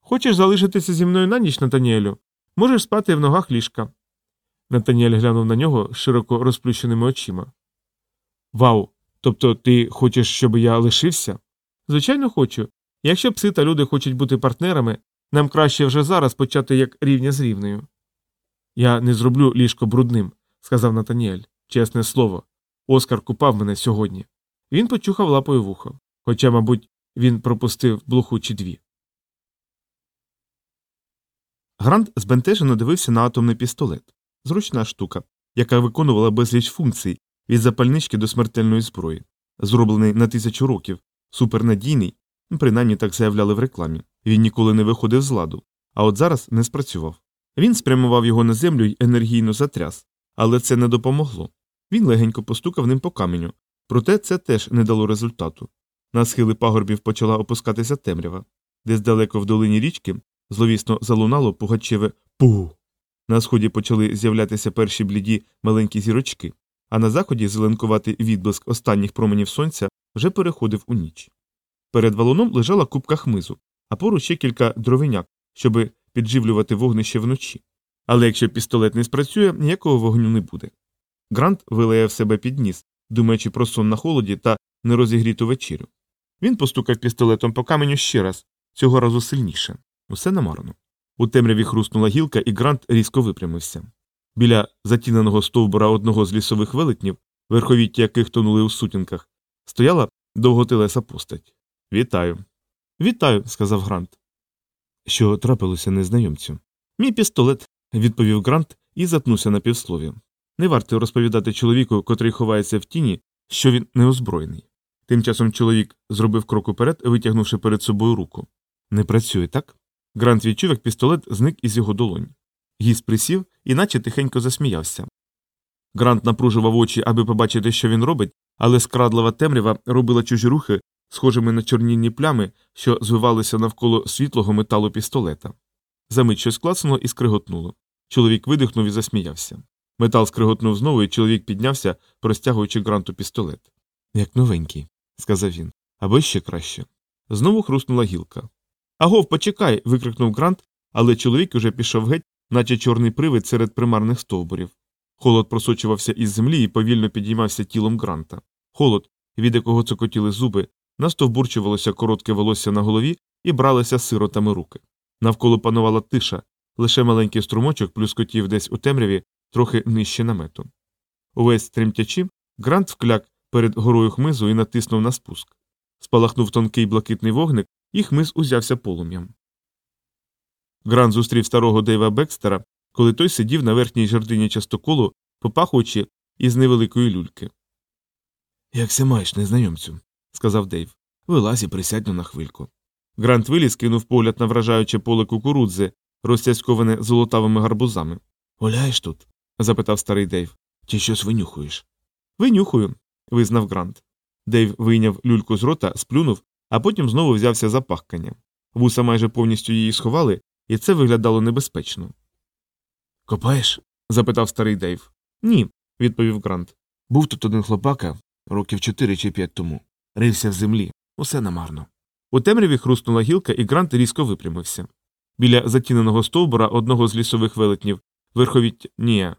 Хочеш залишитися зі мною на ніч, Натаніелю? Можеш спати в ногах ліжка. Натаніель глянув на нього широко розплющеними очима. Вау, Тобто ти хочеш, щоб я лишився? Звичайно, хочу. Якщо пси та люди хочуть бути партнерами, нам краще вже зараз почати як рівня з рівнею. Я не зроблю ліжко брудним, сказав Натаніель. Чесне слово. Оскар купав мене сьогодні. Він почухав лапою вухо, хоча, мабуть, він пропустив блоху чи дві. Грант збентежено дивився на атомний пістолет зручна штука, яка виконувала безліч функцій від запальнички до смертельної зброї, зроблений на тисячу років, супернадійний, принаймні так заявляли в рекламі. Він ніколи не виходив з ладу, а от зараз не спрацював. Він спрямував його на землю й енергійно затряс, але це не допомогло. Він легенько постукав ним по каменю, проте це теж не дало результату. На схили пагорбів почала опускатися темрява, десь далеко в долині річки зловісно залунало пугачеве пу. На сході почали з'являтися перші бліді маленькі зірочки, а на заході зеленкуватий відблиск останніх променів сонця вже переходив у ніч. Перед валуном лежала купка хмизу, а поруч ще кілька дровиняк, щоби підживлювати вогнище вночі. Але якщо пістолет не спрацює, ніякого вогню не буде. Грант вилаяв себе під ніс, думаючи про сон на холоді та нерозігріту вечерю. Він постукав пістолетом по каменю ще раз, цього разу сильніше. Усе намарно. У темряві хрустнула гілка, і Грант різко випрямився. Біля затіненого стовбура одного з лісових велетнів, верховіття яких тонули у сутінках, стояла довготелеса постать. Вітаю. Вітаю, сказав Грант. Що трапилося незнайомцю? Мій пістолет, відповів Грант і затнувся на півслові. Не варто розповідати чоловіку, котрий ховається в тіні, що він неозброєний. Тим часом чоловік зробив крок уперед, витягнувши перед собою руку. Не працює, так? Грант відчув, як пістолет зник із його долонь. Гість присів і наче тихенько засміявся. Грант напружував очі, аби побачити, що він робить, але скрадлива темрява робила чужі рухи, схожими на чорнінні плями, що звивалися навколо світлого металу пістолета. Замить щось клацнуло і скриготнуло. Чоловік видихнув і засміявся. Метал скриготнув знову, і чоловік піднявся, простягуючи гранту пістолет. Як новенький, сказав він, або ще краще. Знову хрустнула гілка. Агов, почекай. викрикнув Грант, але чоловік уже пішов геть, наче чорний привид серед примарних стовбурів. Холод просочувався із землі і повільно підіймався тілом Гранта. Холод, від якого цокотіли зуби, настовбурчувалося коротке волосся на голові і бралися сиротами руки. Навколо панувала тиша, лише маленький струмочок плюскотів десь у темряві, трохи нижче намету. Увесь тремтячи, Грант вкляк перед горою хмизу і натиснув на спуск. Спалахнув тонкий блакитний вогник, і хмиз узявся полум'ям. Грант зустрів старого Дейва Бекстера, коли той сидів на верхній жердині частоколу, попахуючи із невеликої люльки. Якся маєш, незнайомцю, сказав Дейв. Вилазь і присядь на хвильку. Грант виліз кинув погляд на вражаюче поле кукурудзи, розтяськоване золотавими гарбузами. Гуляєш тут? запитав старий Дейв. Чи щось винюхуєш? Винюхую, визнав Грант. Дейв вийняв люльку з рота, сплюнув, а потім знову взявся за пахкання. Вуса майже повністю її сховали, і це виглядало небезпечно. Копаєш? запитав старий Дейв. Ні, відповів Грант. Був тут один хлопака років чотири чи п'ять тому. Рився в землі. Усе намарно. У темряві хрустнула гілка, і Грант різко випрямився. Біля затіненого стовбура одного з лісових велетнів верховіття ні.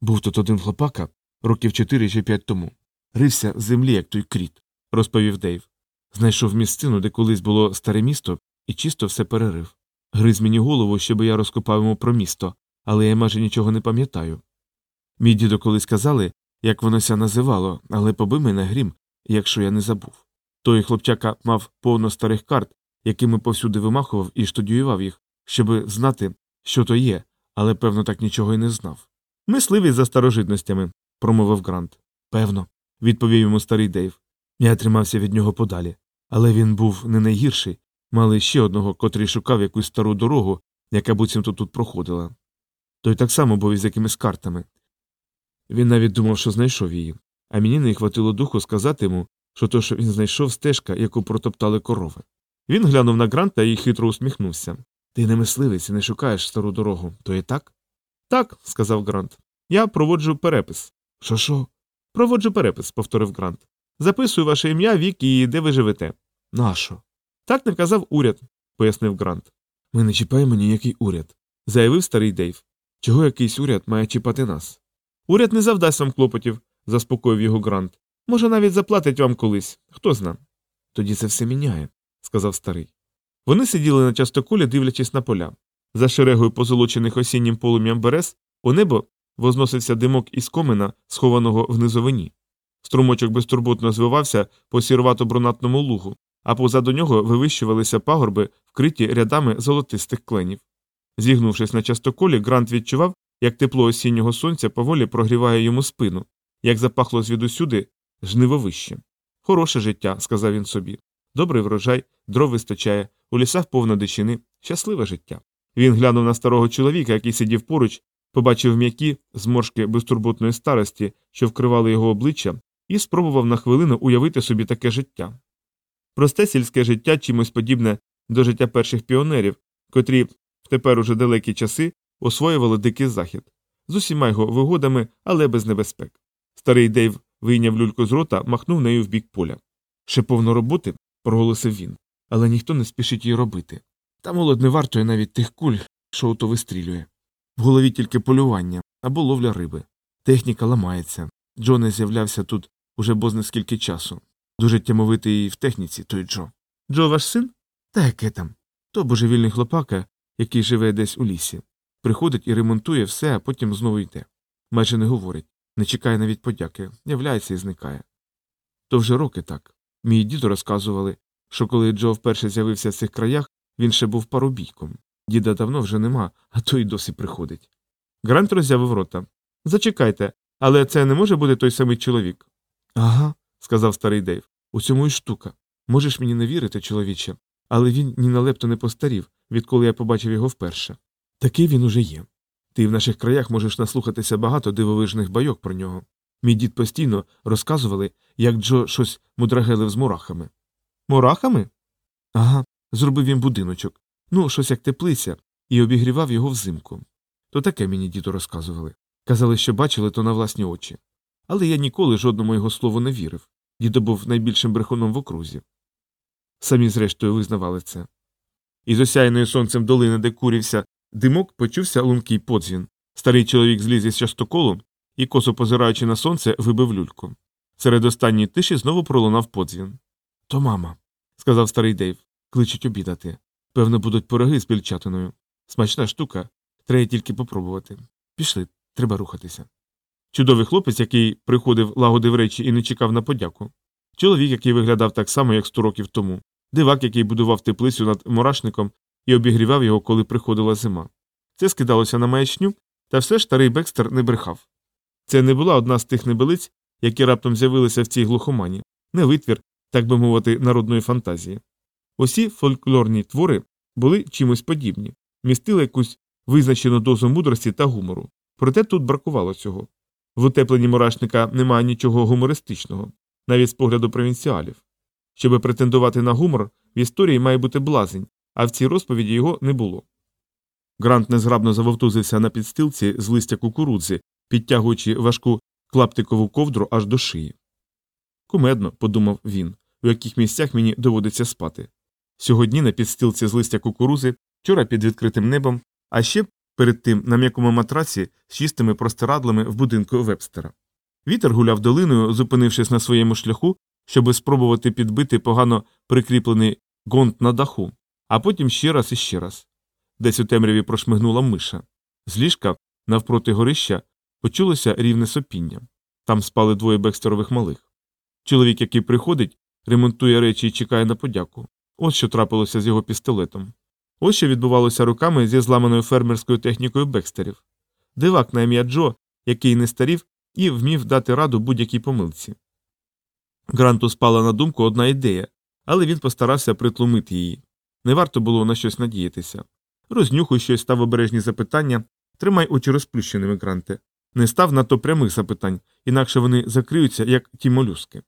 Був тут один хлопака років чотири чи п'ять тому. Рився в землі, як той кріт, розповів Дейв. Знайшов місцину, де колись було старе місто, і чисто все перерив. Гриз мені голову, щоб я розкопав йому про місто, але я майже нічого не пам'ятаю. Мій дідо колись казали, як воно ся називало, але поби мене грім, якщо я не забув. Той хлопчака мав повно старих карт, якими повсюди вимахував і штудіював їх, щоби знати, що то є, але, певно, так нічого й не знав. Мисливий за старожитностями, промовив Грант. Певно, відповів йому старий Дейв. Я тримався від нього подалі. Але він був не найгірший, мали ще одного, котрий шукав якусь стару дорогу, яка буцімто тут проходила. Той так само був із якимись картами. Він навіть думав, що знайшов її, а мені не хватило духу сказати йому, що то, що він знайшов стежка, яку протоптали корови. Він глянув на Гранта і хитро усміхнувся. Ти не мисливець і не шукаєш стару дорогу, то і так? Так, сказав Грант. Я проводжу перепис. Що що? Проводжу перепис, повторив Грант. Записую ваше ім'я, вік і де ви живете. Нащо? Так не вказав уряд, пояснив Грант. Ми не чіпаємо ніякий уряд, заявив старий Дейв. Чого якийсь уряд має чіпати нас? Уряд не завдасть вам клопотів, заспокоїв його Грант. Може, навіть заплатить вам колись, хто зна. Тоді це все міняє, сказав старий. Вони сиділи на частоколі, дивлячись на поля. За шерегою позолочених осіннім полум'ям берез у небо возносився димок із комина, схованого в низовині. Струмочок безтурботно звивався по сірвато брунатному лугу, а позаду нього вивищувалися пагорби, вкриті рядами золотистих кленів. Зігнувшись на частоколі, Грант відчував, як тепло осіннього сонця поволі прогріває йому спину, як запахло звідусюди жнивовище. Хороше життя, сказав він собі. Добрий врожай, дров вистачає, у лісах повно дичини, щасливе життя. Він глянув на старого чоловіка, який сидів поруч, побачив м'які зморшки безтурботної старості, що вкривали його обличчя, і спробував на хвилину уявити собі таке життя. Просте сільське життя чимось подібне до життя перших піонерів, котрі в тепер уже далекі часи освоювали дикий захід, з усіма його вигодами, але без небезпек. Старий Дейв вийняв люльку з рота, махнув нею в бік поля. Ще повно роботи, проголосив він, але ніхто не спішить її робити. Та молод не вартує навіть тих куль, що ото вистрілює. В голові тільки полювання або ловля риби. Техніка ламається. Джо не з'являвся тут уже бозне скільки часу. Дуже тямовитий в техніці, той Джо. Джо ваш син? Та яке там? То божевільний хлопака, який живе десь у лісі. Приходить і ремонтує все, а потім знову йде. Майже не говорить, не чекає навіть подяки, являється і зникає. То вже роки так. Мій діду розказували, що коли Джо вперше з'явився в цих краях, він ще був парубійком. Діда давно вже нема, а то й досі приходить. Грант роззявив рота. Зачекайте, але це не може бути той самий чоловік. Ага, сказав старий Дейв. У цьому й штука. Можеш мені не вірити, чоловіче, але він ні на лепто не постарів, відколи я побачив його вперше. Такий він уже є. Ти в наших краях можеш наслухатися багато дивовижних байок про нього. Мій дід постійно розказували, як Джо щось мудрагелив з мурахами. Мурахами? Ага, зробив він будиночок. Ну, щось як теплиця, і обігрівав його взимку. То таке мені діду розказували. Казали, що бачили то на власні очі. Але я ніколи жодному його слову не вірив. Дідо був найбільшим брехуном в окрузі. Самі, зрештою, визнавали це. Із осяйною сонцем долини, де курівся, димок почувся лункий подзвін. Старий чоловік зліз із частоколу і, косо позираючи на сонце, вибив люльку. Серед останньої тиші знову пролунав подзвін. То мама, сказав старий Дейв, кличуть обідати. Певно, будуть пироги з пільчатиною. Смачна штука, треба тільки попробувати. Пішли, треба рухатися. Чудовий хлопець, який приходив, лагодив речі і не чекав на подяку. Чоловік, який виглядав так само, як сто років тому, дивак, який будував теплицю над мурашником і обігрівав його, коли приходила зима. Це скидалося на маячню, та все ж старий Бекстер не брехав. Це не була одна з тих небелиць, які раптом з'явилися в цій глухомані, не витвір, так би мовити, народної фантазії. Усі фольклорні твори були чимось подібні, містили якусь визначену дозу мудрості та гумору. Проте тут бракувало цього. В утепленні мурашника немає нічого гумористичного, навіть з погляду провінціалів. Щоби претендувати на гумор, в історії має бути блазень, а в цій розповіді його не було. Грант незграбно завовтузився на підстилці з листя кукурудзи, підтягуючи важку клаптикову ковдру аж до шиї. Кумедно, подумав він, у яких місцях мені доводиться спати. Сьогодні на підстилці з листя кукурузи, вчора під відкритим небом, а ще перед тим на м'якому матраці з чистими простирадлами в будинку вебстера. Вітер гуляв долиною, зупинившись на своєму шляху, щоби спробувати підбити погано прикріплений гонт на даху, а потім ще раз і ще раз. Десь у темряві прошмигнула миша. З ліжка, навпроти горища, почулося рівне сопіння. Там спали двоє бекстерових малих. Чоловік, який приходить, ремонтує речі і чекає на подяку. Ось що трапилося з його пістолетом. Ось що відбувалося руками зі зламаною фермерською технікою бекстерів. Дивак на ім'я Джо, який не старів і вмів дати раду будь-якій помилці. Гранту спала на думку одна ідея, але він постарався притлумити її. Не варто було на щось надіятися. Рознюхуй щось став обережні запитання, тримай очі розплющеними, гранте. Не став надто прямих запитань, інакше вони закриються, як ті молюски.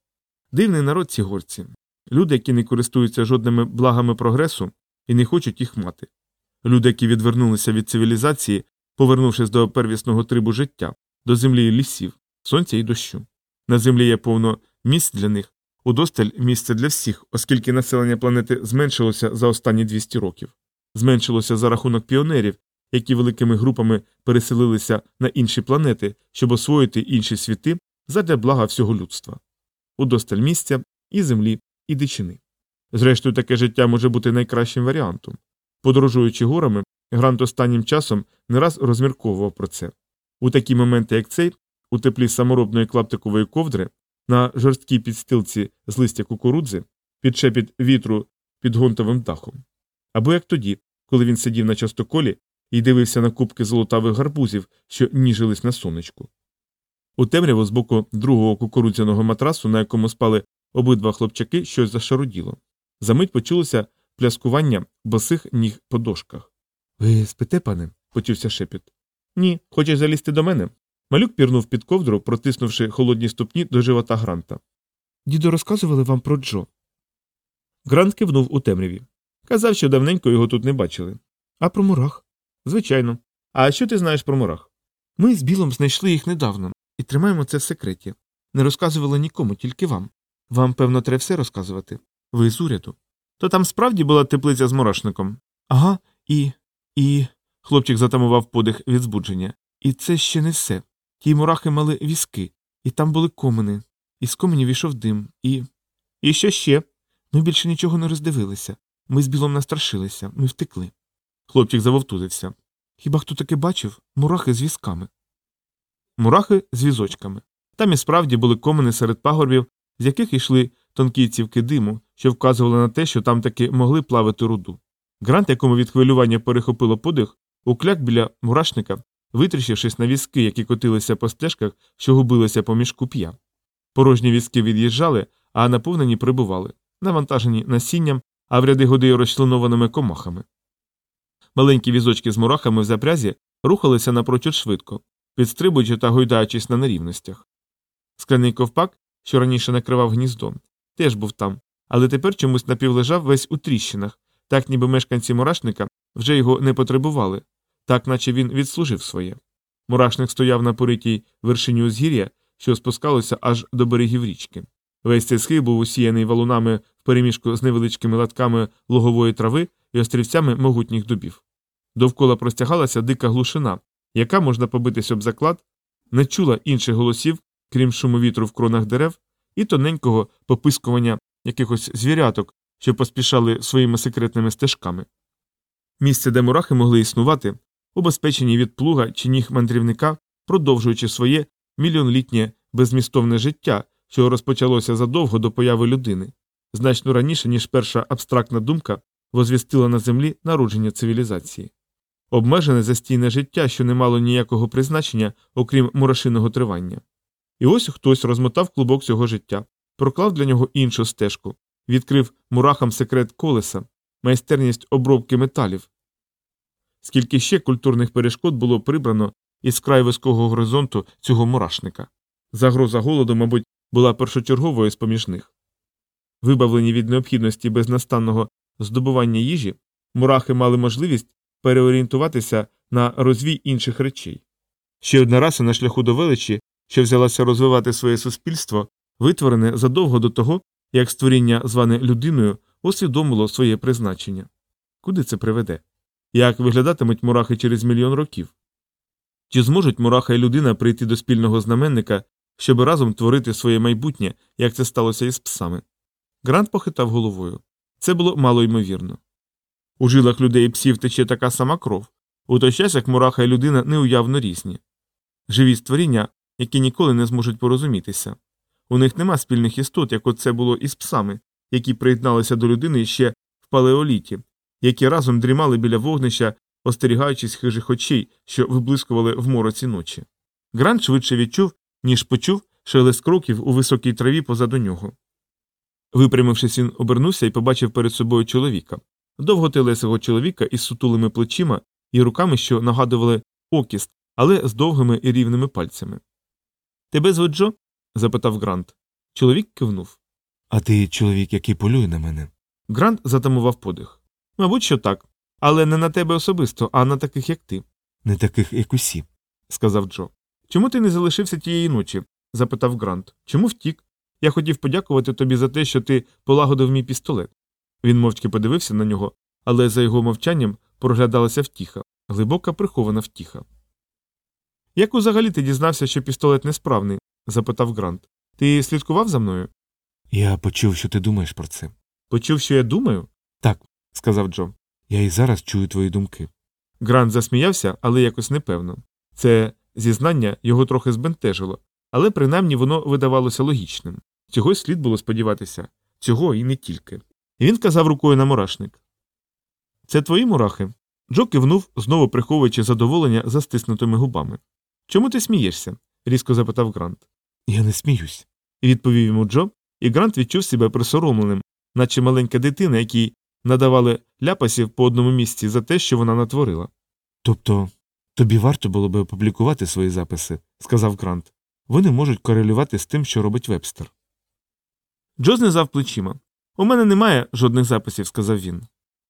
Дивний народ ці горці. Люди, які не користуються жодними благами прогресу і не хочуть їх мати. Люди, які відвернулися від цивілізації, повернувшись до первісного трибу життя, до землі і лісів, сонця і дощу. На землі є повно місць для них, удосталь місце для всіх, оскільки населення планети зменшилося за останні 200 років. Зменшилося за рахунок піонерів, які великими групами переселилися на інші планети, щоб освоїти інші світи задля блага всього людства. удосталь місця, і землі, і дичини. Зрештою, таке життя може бути найкращим варіантом. Подорожуючи горами, Грант останнім часом не раз розмірковував про це. У такі моменти, як цей, у теплі саморобної клаптикової ковдри, на жорсткій підстилці з листя кукурудзи, під шепіт вітру під гонтовим дахом. Або як тоді, коли він сидів на частоколі і дивився на кубки золотавих гарбузів, що ніжились на сонечку. У темряву з боку другого кукурудзяного матрасу, на якому спали обидва хлопчаки, щось зашаруділо. Замить почулося пляскування босих ніг по дошках. Ви спите, пане? почувся шепіт. Ні, хочеш залізти до мене? Малюк пірнув під ковдру, протиснувши холодні ступні до живота Гранта. Дідо розказували вам про Джо. Грант кивнув у темряві. Казав, що давненько його тут не бачили. А про мурах? Звичайно. А що ти знаєш про мурах? Ми з Білом знайшли їх недавно і тримаємо це в секреті. Не розказували нікому, тільки вам. Вам, певно, треба все розказувати. Ви з уряду. То там справді була теплиця з мурашником? Ага, і. і. Хлопчик затамував подих від збудження. І це ще не все. Ті мурахи мали візки, і там були комини, і з коменів ішов дим, і. І що ще? Ми більше нічого не роздивилися. Ми з білом настрашилися, ми втекли. Хлопчик завовтузився. Хіба хто таке бачив? Мурахи з візками. Мурахи з візочками. Там і справді були комини серед пагорбів, з яких йшли тонкі цівки диму, що вказували на те, що там таки могли плавати руду. Грант, якому від хвилювання перехопило подих, укляк біля мурашника, витріщившись на візки, які котилися по стежках, що губилися поміж куп'я. Порожні візки від'їжджали, а наповнені прибували, навантажені насінням, а в ряди годи розчленованими комахами. Маленькі візочки з мурахами в запрязі рухалися напрочуд швидко, підстрибуючи та гойдаючись на нерівностях. Скляний ковпак, що раніше накривав гніздо, теж був там, але тепер чомусь напівлежав весь у тріщинах, так ніби мешканці мурашника вже його не потребували, так наче він відслужив своє. Мурашник стояв на поритій вершині узгір'я, що спускалося аж до берегів річки. Весь цей схил був усіяний валунами впереміжку з невеличкими латками лугової трави і острівцями могутніх дубів. Довкола простягалася дика глушина, яка, можна побитись об заклад, не чула інших голосів, крім шуму вітру в кронах дерев, і тоненького попискування якихось звіряток, що поспішали своїми секретними стежками. Місце, де мурахи могли існувати, убезпечені від плуга чи ніг мандрівника, продовжуючи своє мільйонлітнє безмістовне життя, що розпочалося задовго до появи людини, значно раніше, ніж перша абстрактна думка возвістила на землі народження цивілізації. Обмежене застійне життя, що не мало ніякого призначення, окрім мурашиного тривання. І ось хтось розмотав клубок цього життя, проклав для нього іншу стежку, відкрив мурахам секрет колеса, майстерність обробки металів. Скільки ще культурних перешкод було прибрано із край високого горизонту цього мурашника. Загроза голоду, мабуть, була першочерговою з поміж них. Вибавлені від необхідності безнастанного здобування їжі, мурахи мали можливість переорієнтуватися на розвій інших речей. Ще одна раса на шляху до величі, що взялася розвивати своє суспільство, витворене задовго до того, як створіння, зване людиною, усвідомило своє призначення. Куди це приведе? Як виглядатимуть мурахи через мільйон років? Чи зможуть мураха і людина прийти до спільного знаменника, щоб разом творити своє майбутнє, як це сталося із псами? Грант похитав головою. Це було мало ймовірно. У жилах людей і псів тече така сама кров, у той час як мураха і людина неуявно різні. Живі створіння, які ніколи не зможуть порозумітися. У них нема спільних істот, як оце було із псами, які приєдналися до людини ще в палеоліті, які разом дрімали біля вогнища, остерігаючись хижих очей, що виблискували в мороці ночі. Грант швидше відчув, ніж почув шелест кроків у високій траві позаду нього. Випрямившись, він обернувся і побачив перед собою чоловіка, довготелесого чоловіка із сутулими плечима і руками, що нагадували окіст, але з довгими і рівними пальцями. Тебе звуть Джо? запитав Грант. Чоловік кивнув. А ти чоловік, який полює на мене? Грант затамував подих. Мабуть, що так, але не на тебе особисто, а на таких, як ти, Не таких, як усі. сказав Джо. Чому ти не залишився тієї ночі? запитав Грант. Чому втік? Я хотів подякувати тобі за те, що ти полагодив мій пістолет. Він мовчки подивився на нього, але за його мовчанням проглядалася втіха, глибока прихована втіха. Як узагалі ти дізнався, що пістолет несправний? запитав Грант. Ти слідкував за мною? Я почув, що ти думаєш про це. Почув, що я думаю? Так. Сказав Джо. Я і зараз чую твої думки. Грант засміявся, але якось непевно. Це зізнання його трохи збентежило, але принаймні воно видавалося логічним. Цього слід було сподіватися, цього і не тільки. І він казав рукою на мурашник. Це твої мурахи? Джо кивнув, знову приховуючи задоволення за стиснутими губами. Чому ти смієшся? різко запитав Грант. Я не сміюсь. Відповів йому Джо, і Грант відчув себе присоромленим, наче маленька дитина, якій надавали ляпасів по одному місці за те, що вона натворила. Тобто, тобі варто було би опублікувати свої записи, сказав Грант. Вони можуть корелювати з тим, що робить Вебстер. Джо знизав плечима. У мене немає жодних записів, сказав він.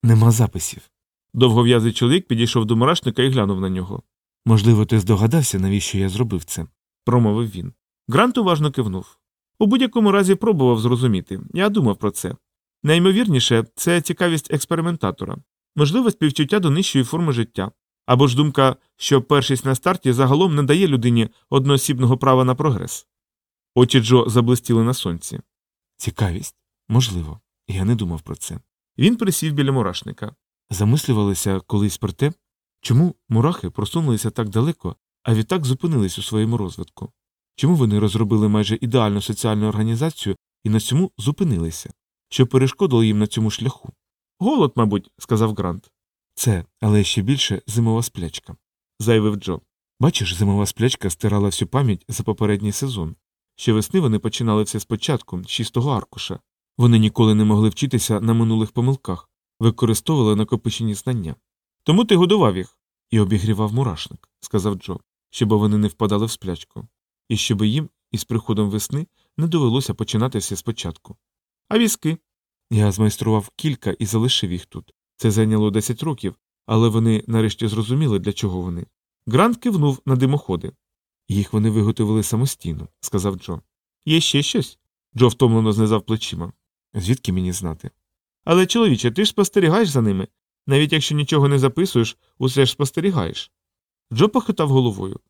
Нема записів. Довгов'язий чоловік підійшов до мурашника і глянув на нього. Можливо, ти здогадався, навіщо я зробив це. Промовив він. Грант уважно кивнув. У будь-якому разі пробував зрозуміти. Я думав про це. Найімовірніше, це цікавість експериментатора, можливо, співчуття до нижчої форми життя, або ж думка, що першість на старті загалом не дає людині одноосібного права на прогрес. Очі Джо заблистіли на сонці. Цікавість? Можливо. Я не думав про це. Він присів біля мурашника. Замислювалися колись про те, чому мурахи просунулися так далеко, а відтак зупинились у своєму розвитку. Чому вони розробили майже ідеальну соціальну організацію і на цьому зупинилися, що перешкодило їм на цьому шляху? Голод, мабуть, сказав Грант, Це, але ще більше зимова сплячка. заявив Джо. Бачиш, зимова сплячка стирала всю пам'ять за попередній сезон. Щовесни вони починали все спочатку, з чистого аркуша. Вони ніколи не могли вчитися на минулих помилках, використовували накопичені знання. Тому ти годував їх. І обігрівав мурашник, сказав Джо, щоб вони не впадали в сплячку, і щоб їм із приходом весни не довелося починати все спочатку. А візки? Я змайстрував кілька і залишив їх тут. Це зайняло 10 років, але вони нарешті зрозуміли, для чого вони. Грант кивнув на димоходи. Їх вони виготовили самостійно, сказав Джо. Є ще щось? Джо втомлено знизав плечима. Звідки мені знати? Але, чоловіче, ти ж спостерігаєш за ними. Навіть якщо нічого не записуєш, усе ж спостерігаєш. Джо похитав головою.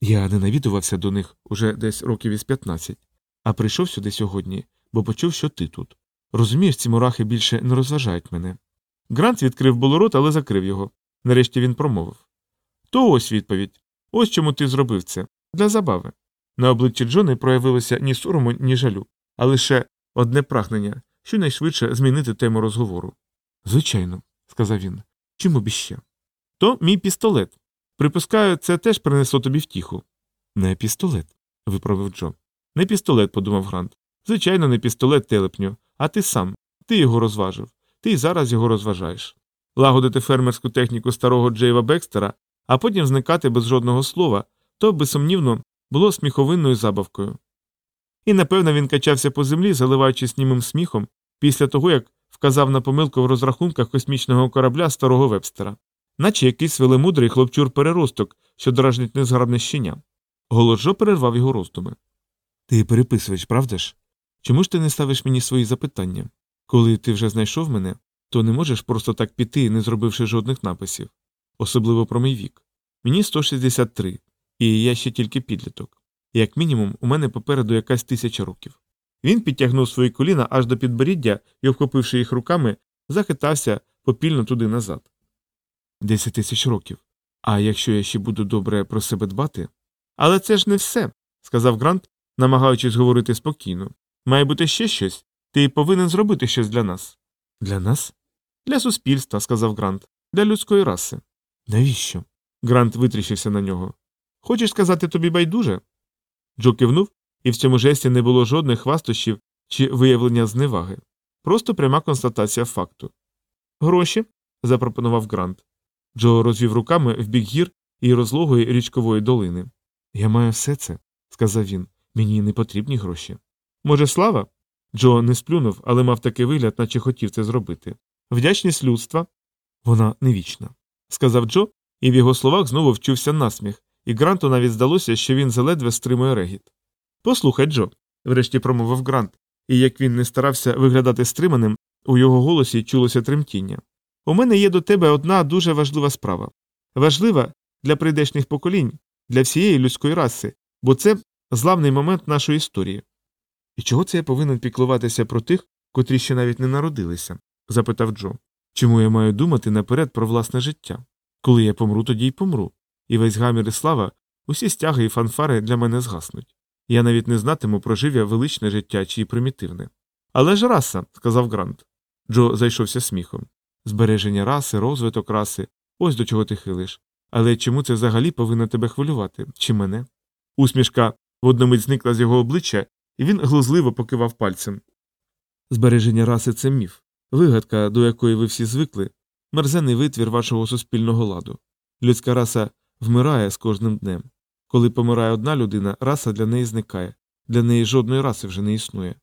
Я не навідувався до них уже десь років із 15, а прийшов сюди сьогодні, бо почув, що ти тут. Розумієш, ці мурахи більше не розважають мене. Грант відкрив було рот, але закрив його. Нарешті він промовив. То ось відповідь. Ось чому ти зробив це. Для забави. На обличчі Джо не проявилося ні сорому, ні жалю, а лише одне прагнення щонайшвидше змінити тему розговору. Звичайно, сказав він. Чому б іще? То мій пістолет. Припускаю, це теж принесло тобі втіху. Не пістолет, виправив Джо. Не пістолет, подумав Грант. Звичайно, не пістолет телепню, а ти сам. Ти його розважив. Ти й зараз його розважаєш. Лагодити фермерську техніку старого Джейва Бекстера, а потім зникати без жодного слова, то, безсумнівно, було сміховинною забавкою. І напевно він качався по землі, заливаючись німим сміхом, після того, як вказав на помилку в розрахунках космічного корабля старого Вебстера, наче якийсь велемудрий хлопчур переросток, що дражнить незграбне щеня. Голос Джо перервав його роздуми. Ти переписуєш, правда ж? Чому ж ти не ставиш мені свої запитання? Коли ти вже знайшов мене, то не можеш просто так піти, не зробивши жодних написів, особливо про мій вік. Мені 163, і я ще тільки підліток. Як мінімум, у мене попереду якась тисяча років. Він підтягнув свої коліна аж до підборіддя і, обхопивши їх руками, захитався попільно туди назад. Десять тисяч років. А якщо я ще буду добре про себе дбати? Але це ж не все, сказав Грант, намагаючись говорити спокійно. Має бути ще щось. Ти повинен зробити щось для нас. Для нас? Для суспільства, сказав Грант, для людської раси. Навіщо? Грант витріщився на нього. Хочеш сказати тобі байдуже? Джо кивнув, і в цьому жесті не було жодних хвастощів чи виявлення зневаги. Просто пряма констатація факту. Гроші? запропонував Грант. Джо розвів руками в бік гір і розлогої річкової долини. Я маю все це, сказав він. Мені не потрібні гроші. Може, слава? Джо не сплюнув, але мав такий вигляд, наче хотів це зробити. Вдячність людства. Вона не вічна, сказав Джо, і в його словах знову вчувся насміх, і Гранту навіть здалося, що він заледве стримує регіт. Послухай, Джо, врешті промовив Грант, і як він не старався виглядати стриманим, у його голосі чулося тремтіння. У мене є до тебе одна дуже важлива справа. Важлива для прийдешніх поколінь, для всієї людської раси, бо це зламний момент нашої історії. І чого це я повинен піклуватися про тих, котрі ще навіть не народилися? запитав Джо. Чому я маю думати наперед про власне життя? Коли я помру, тоді й помру. І весь гамір і слава, усі стяги і фанфари для мене згаснуть. Я навіть не знатиму, прожив я величне життя чи примітивне. Але ж раса, сказав Грант. Джо зайшовся сміхом. Збереження раси, розвиток раси, ось до чого ти хилиш. Але чому це взагалі повинно тебе хвилювати? Чи мене? Усмішка в одномить зникла з його обличчя, і він глузливо покивав пальцем. Збереження раси це міф, вигадка, до якої ви всі звикли, мерзенний витвір вашого суспільного ладу. Людська раса вмирає з кожним днем. Коли помирає одна людина, раса для неї зникає, для неї жодної раси вже не існує.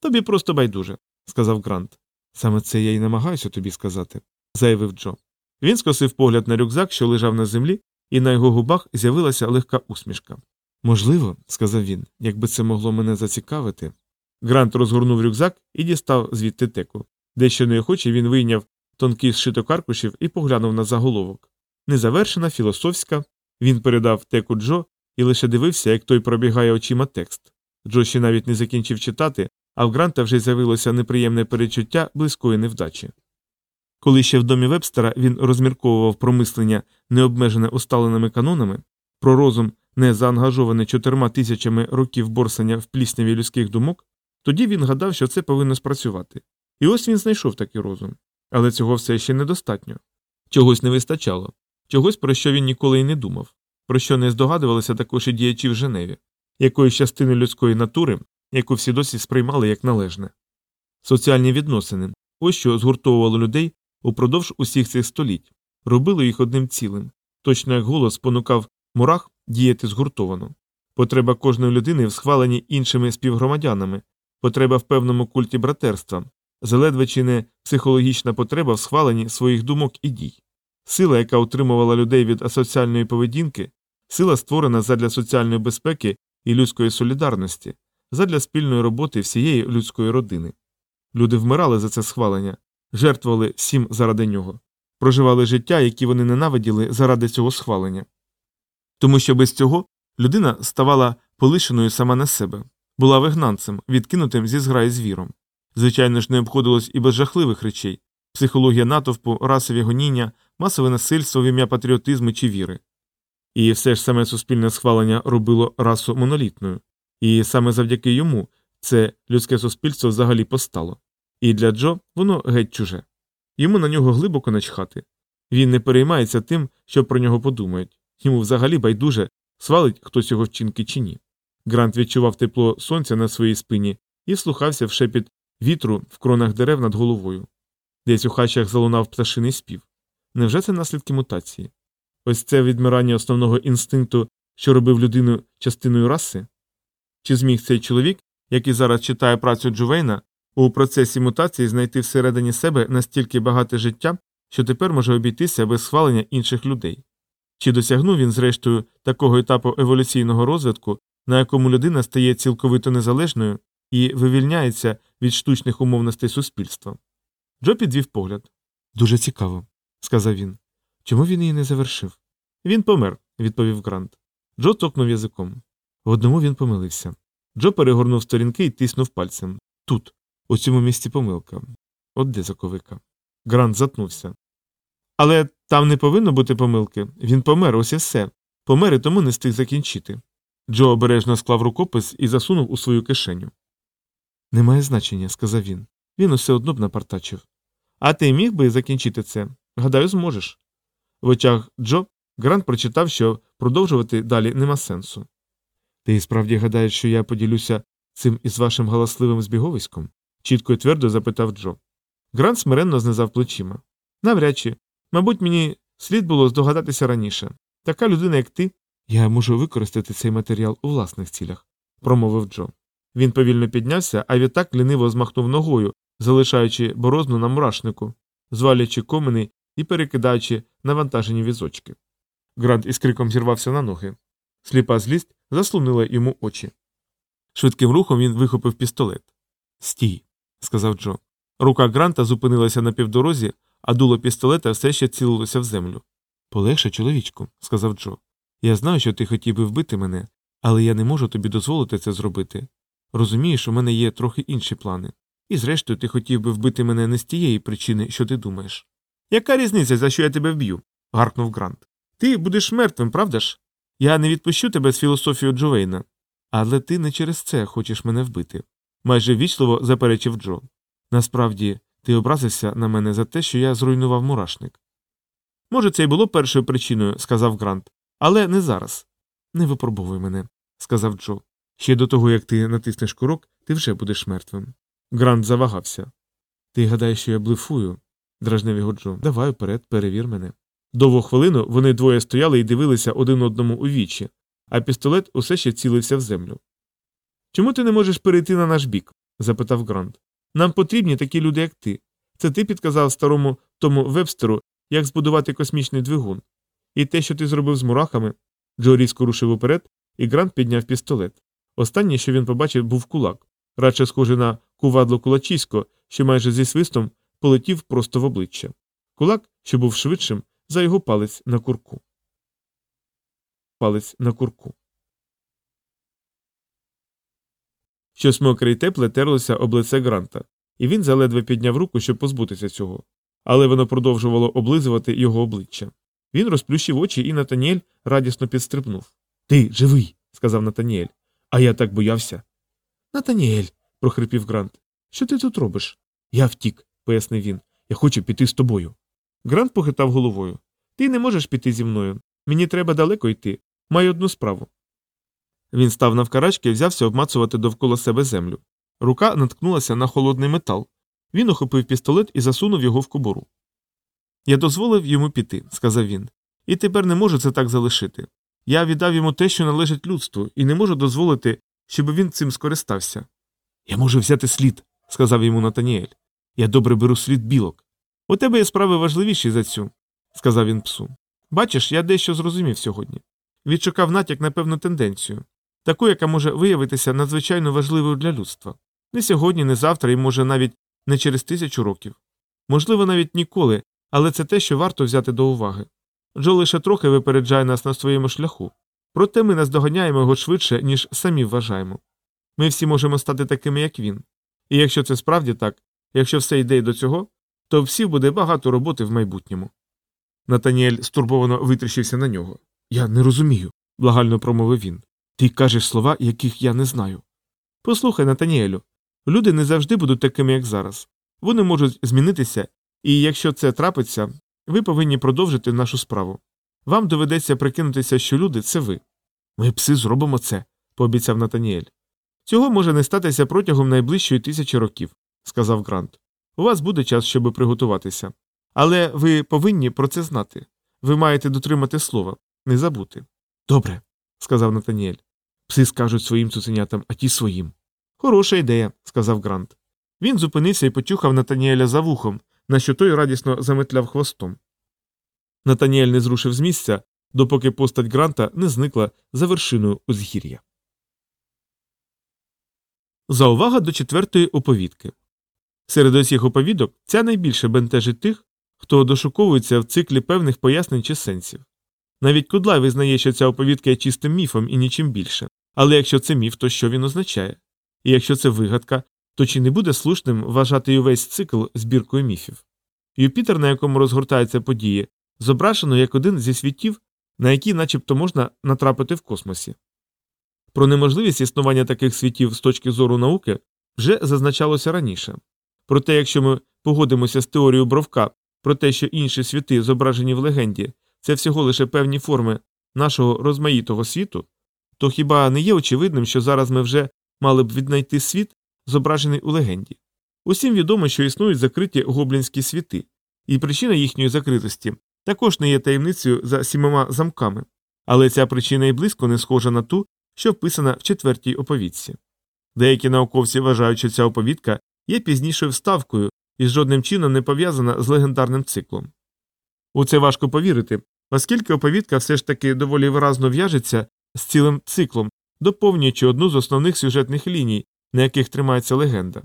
Тобі просто байдуже, сказав Грант. Саме це я й намагаюся тобі сказати, заявив Джо. Він скосив погляд на рюкзак, що лежав на землі, і на його губах з'явилася легка усмішка. Можливо, сказав він, якби це могло мене зацікавити. Грант розгорнув рюкзак і дістав звідти теку. Дещо неохоче він вийняв тонкий зшиток аркушів і поглянув на заголовок. Незавершена, філософська. Він передав теку Джо і лише дивився, як той пробігає очима текст. Джо ще навіть не закінчив читати, а в Гранта вже з'явилося неприємне перечуття близької невдачі. Коли ще в домі Вебстера він розмірковував про мислення, необмежене усталеними канонами, про розум, не заангажований чотирма тисячами років борсання в плісняві людських думок, тоді він гадав, що це повинно спрацювати. І ось він знайшов такий розум. Але цього все ще недостатньо. Чогось не вистачало, чогось, про що він ніколи й не думав, про що не здогадувалися також і діячі в Женеві, якоїсь частини людської натури, яку всі досі сприймали як належне. Соціальні відносини ось що згуртовувало людей упродовж усіх цих століть, робило їх одним цілим, точно як голос спонукав мурах діяти згуртовано. Потреба кожної людини в схваленні іншими співгромадянами, потреба в певному культі братерства, заледве чи не психологічна потреба в схваленні своїх думок і дій, сила, яка утримувала людей від асоціальної поведінки, сила створена задля соціальної безпеки і людської солідарності, задля спільної роботи всієї людської родини. Люди вмирали за це схвалення, жертвували всім заради нього, проживали життя, які вони ненавиділи заради цього схвалення. Тому що без цього людина ставала полишеною сама на себе, була вигнанцем, відкинутим зі зграї звіром. Звичайно ж, не обходилось і без жахливих речей психологія натовпу, расові гоніння, масове насильство в ім'я патріотизму чи віри. І все ж саме суспільне схвалення робило расу монолітною, і саме завдяки йому це людське суспільство взагалі постало. І для Джо воно геть чуже. Йому на нього глибоко начхати. Він не переймається тим, що про нього подумають, йому взагалі байдуже, свалить хтось його вчинки чи ні. Грант відчував тепло сонця на своїй спині і слухався в шепіт вітру в кронах дерев над головою. Десь у хащах залунав пташиний спів. Невже це наслідки мутації? Ось це відмирання основного інстинкту, що робив людину частиною раси? Чи зміг цей чоловік, який зараз читає працю Джувейна, у процесі мутації знайти всередині себе настільки багате життя, що тепер може обійтися без схвалення інших людей? Чи досягнув він, зрештою, такого етапу еволюційного розвитку, на якому людина стає цілковито незалежною і вивільняється від штучних умовностей суспільства? Джо підвів погляд. Дуже цікаво, сказав він. Чому він її не завершив? Він помер, відповів Грант. Джо токнув язиком. В одному він помилився. Джо перегорнув сторінки і тиснув пальцем. Тут, у цьому місці помилка. От де заковика. Грант затнувся. Але там не повинно бути помилки. Він помер, ось і все. Помер і тому не встиг закінчити. Джо обережно склав рукопис і засунув у свою кишеню. Немає значення, сказав він. Він усе одно б напартачив. А ти міг би закінчити це? Гадаю, зможеш. В очах Джо Грант прочитав, що продовжувати далі нема сенсу. Ти справді гадаєш, що я поділюся цим із вашим галасливим збіговиськом? чітко і твердо запитав Джо. Грант смиренно знизав плечима. Навряд чи. Мабуть, мені слід було здогадатися раніше. Така людина, як ти, я можу використати цей матеріал у власних цілях, промовив Джо. Він повільно піднявся, а відтак ліниво змахнув ногою, залишаючи борозну на мурашнику, звалячи комини і перекидаючи навантажені візочки. Грант із криком зірвався на ноги. Сліпа злість заслонила йому очі. Швидким рухом він вихопив пістолет. Стій, сказав Джо. Рука Гранта зупинилася на півдорозі, а дуло пістолета все ще цілилося в землю. Полегше, чоловічку, сказав Джо. Я знаю, що ти хотів би вбити мене, але я не можу тобі дозволити це зробити. Розумієш, у мене є трохи інші плани. І зрештою, ти хотів би вбити мене не з тієї причини, що ти думаєш. Яка різниця, за що я тебе вб'ю? гаркнув Грант. Ти будеш мертвим, правда ж? Я не відпущу тебе з філософією Джовейна. Але ти не через це хочеш мене вбити, майже вічливо заперечив Джо. Насправді, ти образився на мене за те, що я зруйнував мурашник. Може, це й було першою причиною, сказав Грант, але не зараз. Не випробовуй мене, сказав Джо. Ще до того, як ти натиснеш курок, ти вже будеш мертвим. Грант завагався. Ти гадаєш, що я блефую? дражнив його Джо. Давай вперед, перевір мене. Довгу хвилину вони двоє стояли і дивилися один одному у вічі, а пістолет усе ще цілився в землю. Чому ти не можеш перейти на наш бік? запитав Грант. Нам потрібні такі люди, як ти. Це ти підказав старому тому вебстеру, як збудувати космічний двигун. І те, що ти зробив з мурахами. Джо різко рушив уперед, і Грант підняв пістолет. Останнє, що він побачив, був кулак, радше схожий на кувадло кулачисько, що майже зі свистом полетів просто в обличчя. Кулак, що був швидшим, за його палець на курку. Палець на курку. Щось мокре й тепле терлося об лице Гранта, і він заледве підняв руку, щоб позбутися цього. Але воно продовжувало облизувати його обличчя. Він розплющив очі, і Натаніель радісно підстрибнув. Ти живий, сказав Натаніель. А я так боявся. Натаніель, прохрипів Грант. Що ти тут робиш? Я втік, пояснив він. Я хочу піти з тобою. Грант похитав головою. Ти не можеш піти зі мною. Мені треба далеко йти. Маю одну справу. Він став навкарачки і взявся обмацувати довкола себе землю. Рука наткнулася на холодний метал. Він охопив пістолет і засунув його в кобуру. Я дозволив йому піти, сказав він, і тепер не можу це так залишити. Я віддав йому те, що належить людству, і не можу дозволити, щоб він цим скористався. Я можу взяти слід, сказав йому Натаніель. Я добре беру слід білок. У тебе є справи важливіші за цю, сказав він псу. Бачиш, я дещо зрозумів сьогодні. Відшукав натяк на певну тенденцію, таку, яка може виявитися надзвичайно важливою для людства. Не сьогодні, не завтра і, може, навіть не через тисячу років. Можливо, навіть ніколи, але це те, що варто взяти до уваги. Джо лише трохи випереджає нас на своєму шляху, проте ми наздоганяємо його швидше, ніж самі вважаємо. Ми всі можемо стати такими, як він. І якщо це справді так, якщо все йде до цього, то всіх буде багато роботи в майбутньому. Натаніель стурбовано витріщився на нього. Я не розумію, благально промовив він. Ти кажеш слова, яких я не знаю. Послухай, Натаніелю, люди не завжди будуть такими, як зараз. Вони можуть змінитися, і якщо це трапиться, ви повинні продовжити нашу справу. Вам доведеться прикинутися, що люди це ви. Ми пси зробимо це, пообіцяв Натаніель. Цього може не статися протягом найближчої тисячі років, сказав Грант. У вас буде час, щоб приготуватися. Але ви повинні про це знати. Ви маєте дотримати слова, не забути. Добре, сказав Натаніель. Пси скажуть своїм цуценятам, а ті своїм. Хороша ідея, сказав Грант. Він зупинився і почухав Натаніеля за вухом, на що той радісно заметляв хвостом. Натаніель не зрушив з місця, допоки постать Гранта не зникла за вершиною узгір'я. Заувага до четвертої оповідки. Серед усіх оповідок ця найбільше бентежить тих, хто дошуковується в циклі певних пояснень чи сенсів. Навіть Кудлай визнає, що ця оповідка є чистим міфом і нічим більше. Але якщо це міф, то що він означає? І якщо це вигадка, то чи не буде слушним вважати й увесь цикл збіркою міфів? Юпітер, на якому розгортаються події, зображено як один зі світів, на які начебто можна натрапити в космосі. Про неможливість існування таких світів з точки зору науки вже зазначалося раніше. Проте, якщо ми погодимося з теорією бровка про те, що інші світи, зображені в легенді, це всього лише певні форми нашого розмаїтого світу, то хіба не є очевидним, що зараз ми вже мали б віднайти світ, зображений у легенді? Усім відомо, що існують закриті гоблінські світи, і причина їхньої закритості також не є таємницею за сімома замками, але ця причина і близько не схожа на ту, що вписана в четвертій оповідці. Деякі науковці вважають, що ця оповідка є пізнішою вставкою і жодним чином не пов'язана з легендарним циклом. У це важко повірити, оскільки оповідка все ж таки доволі виразно в'яжеться з цілим циклом, доповнюючи одну з основних сюжетних ліній, на яких тримається легенда.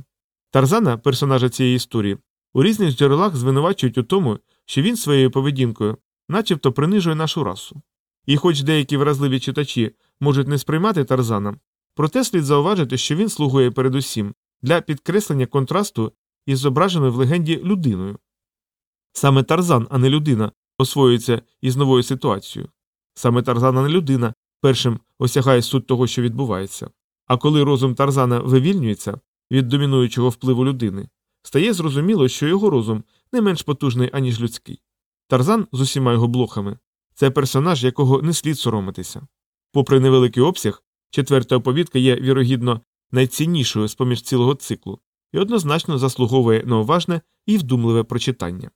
Тарзана, персонажа цієї історії, у різних джерелах звинувачують у тому, що він своєю поведінкою начебто принижує нашу расу. І хоч деякі вразливі читачі можуть не сприймати Тарзана, Проте слід зауважити, що він слугує передусім для підкреслення контрасту із зображеною в легенді людиною. Саме Тарзан, а не людина, освоюється із новою ситуацією. Саме Тарзан, а не людина, першим осягає суть того, що відбувається. А коли розум Тарзана вивільнюється від домінуючого впливу людини, стає зрозуміло, що його розум не менш потужний, аніж людський. Тарзан з усіма його блохами це персонаж, якого не слід соромитися. Попри невеликий обсяг, четверта оповідка є, вірогідно, найціннішою з поміж цілого циклу і однозначно заслуговує на уважне і вдумливе прочитання.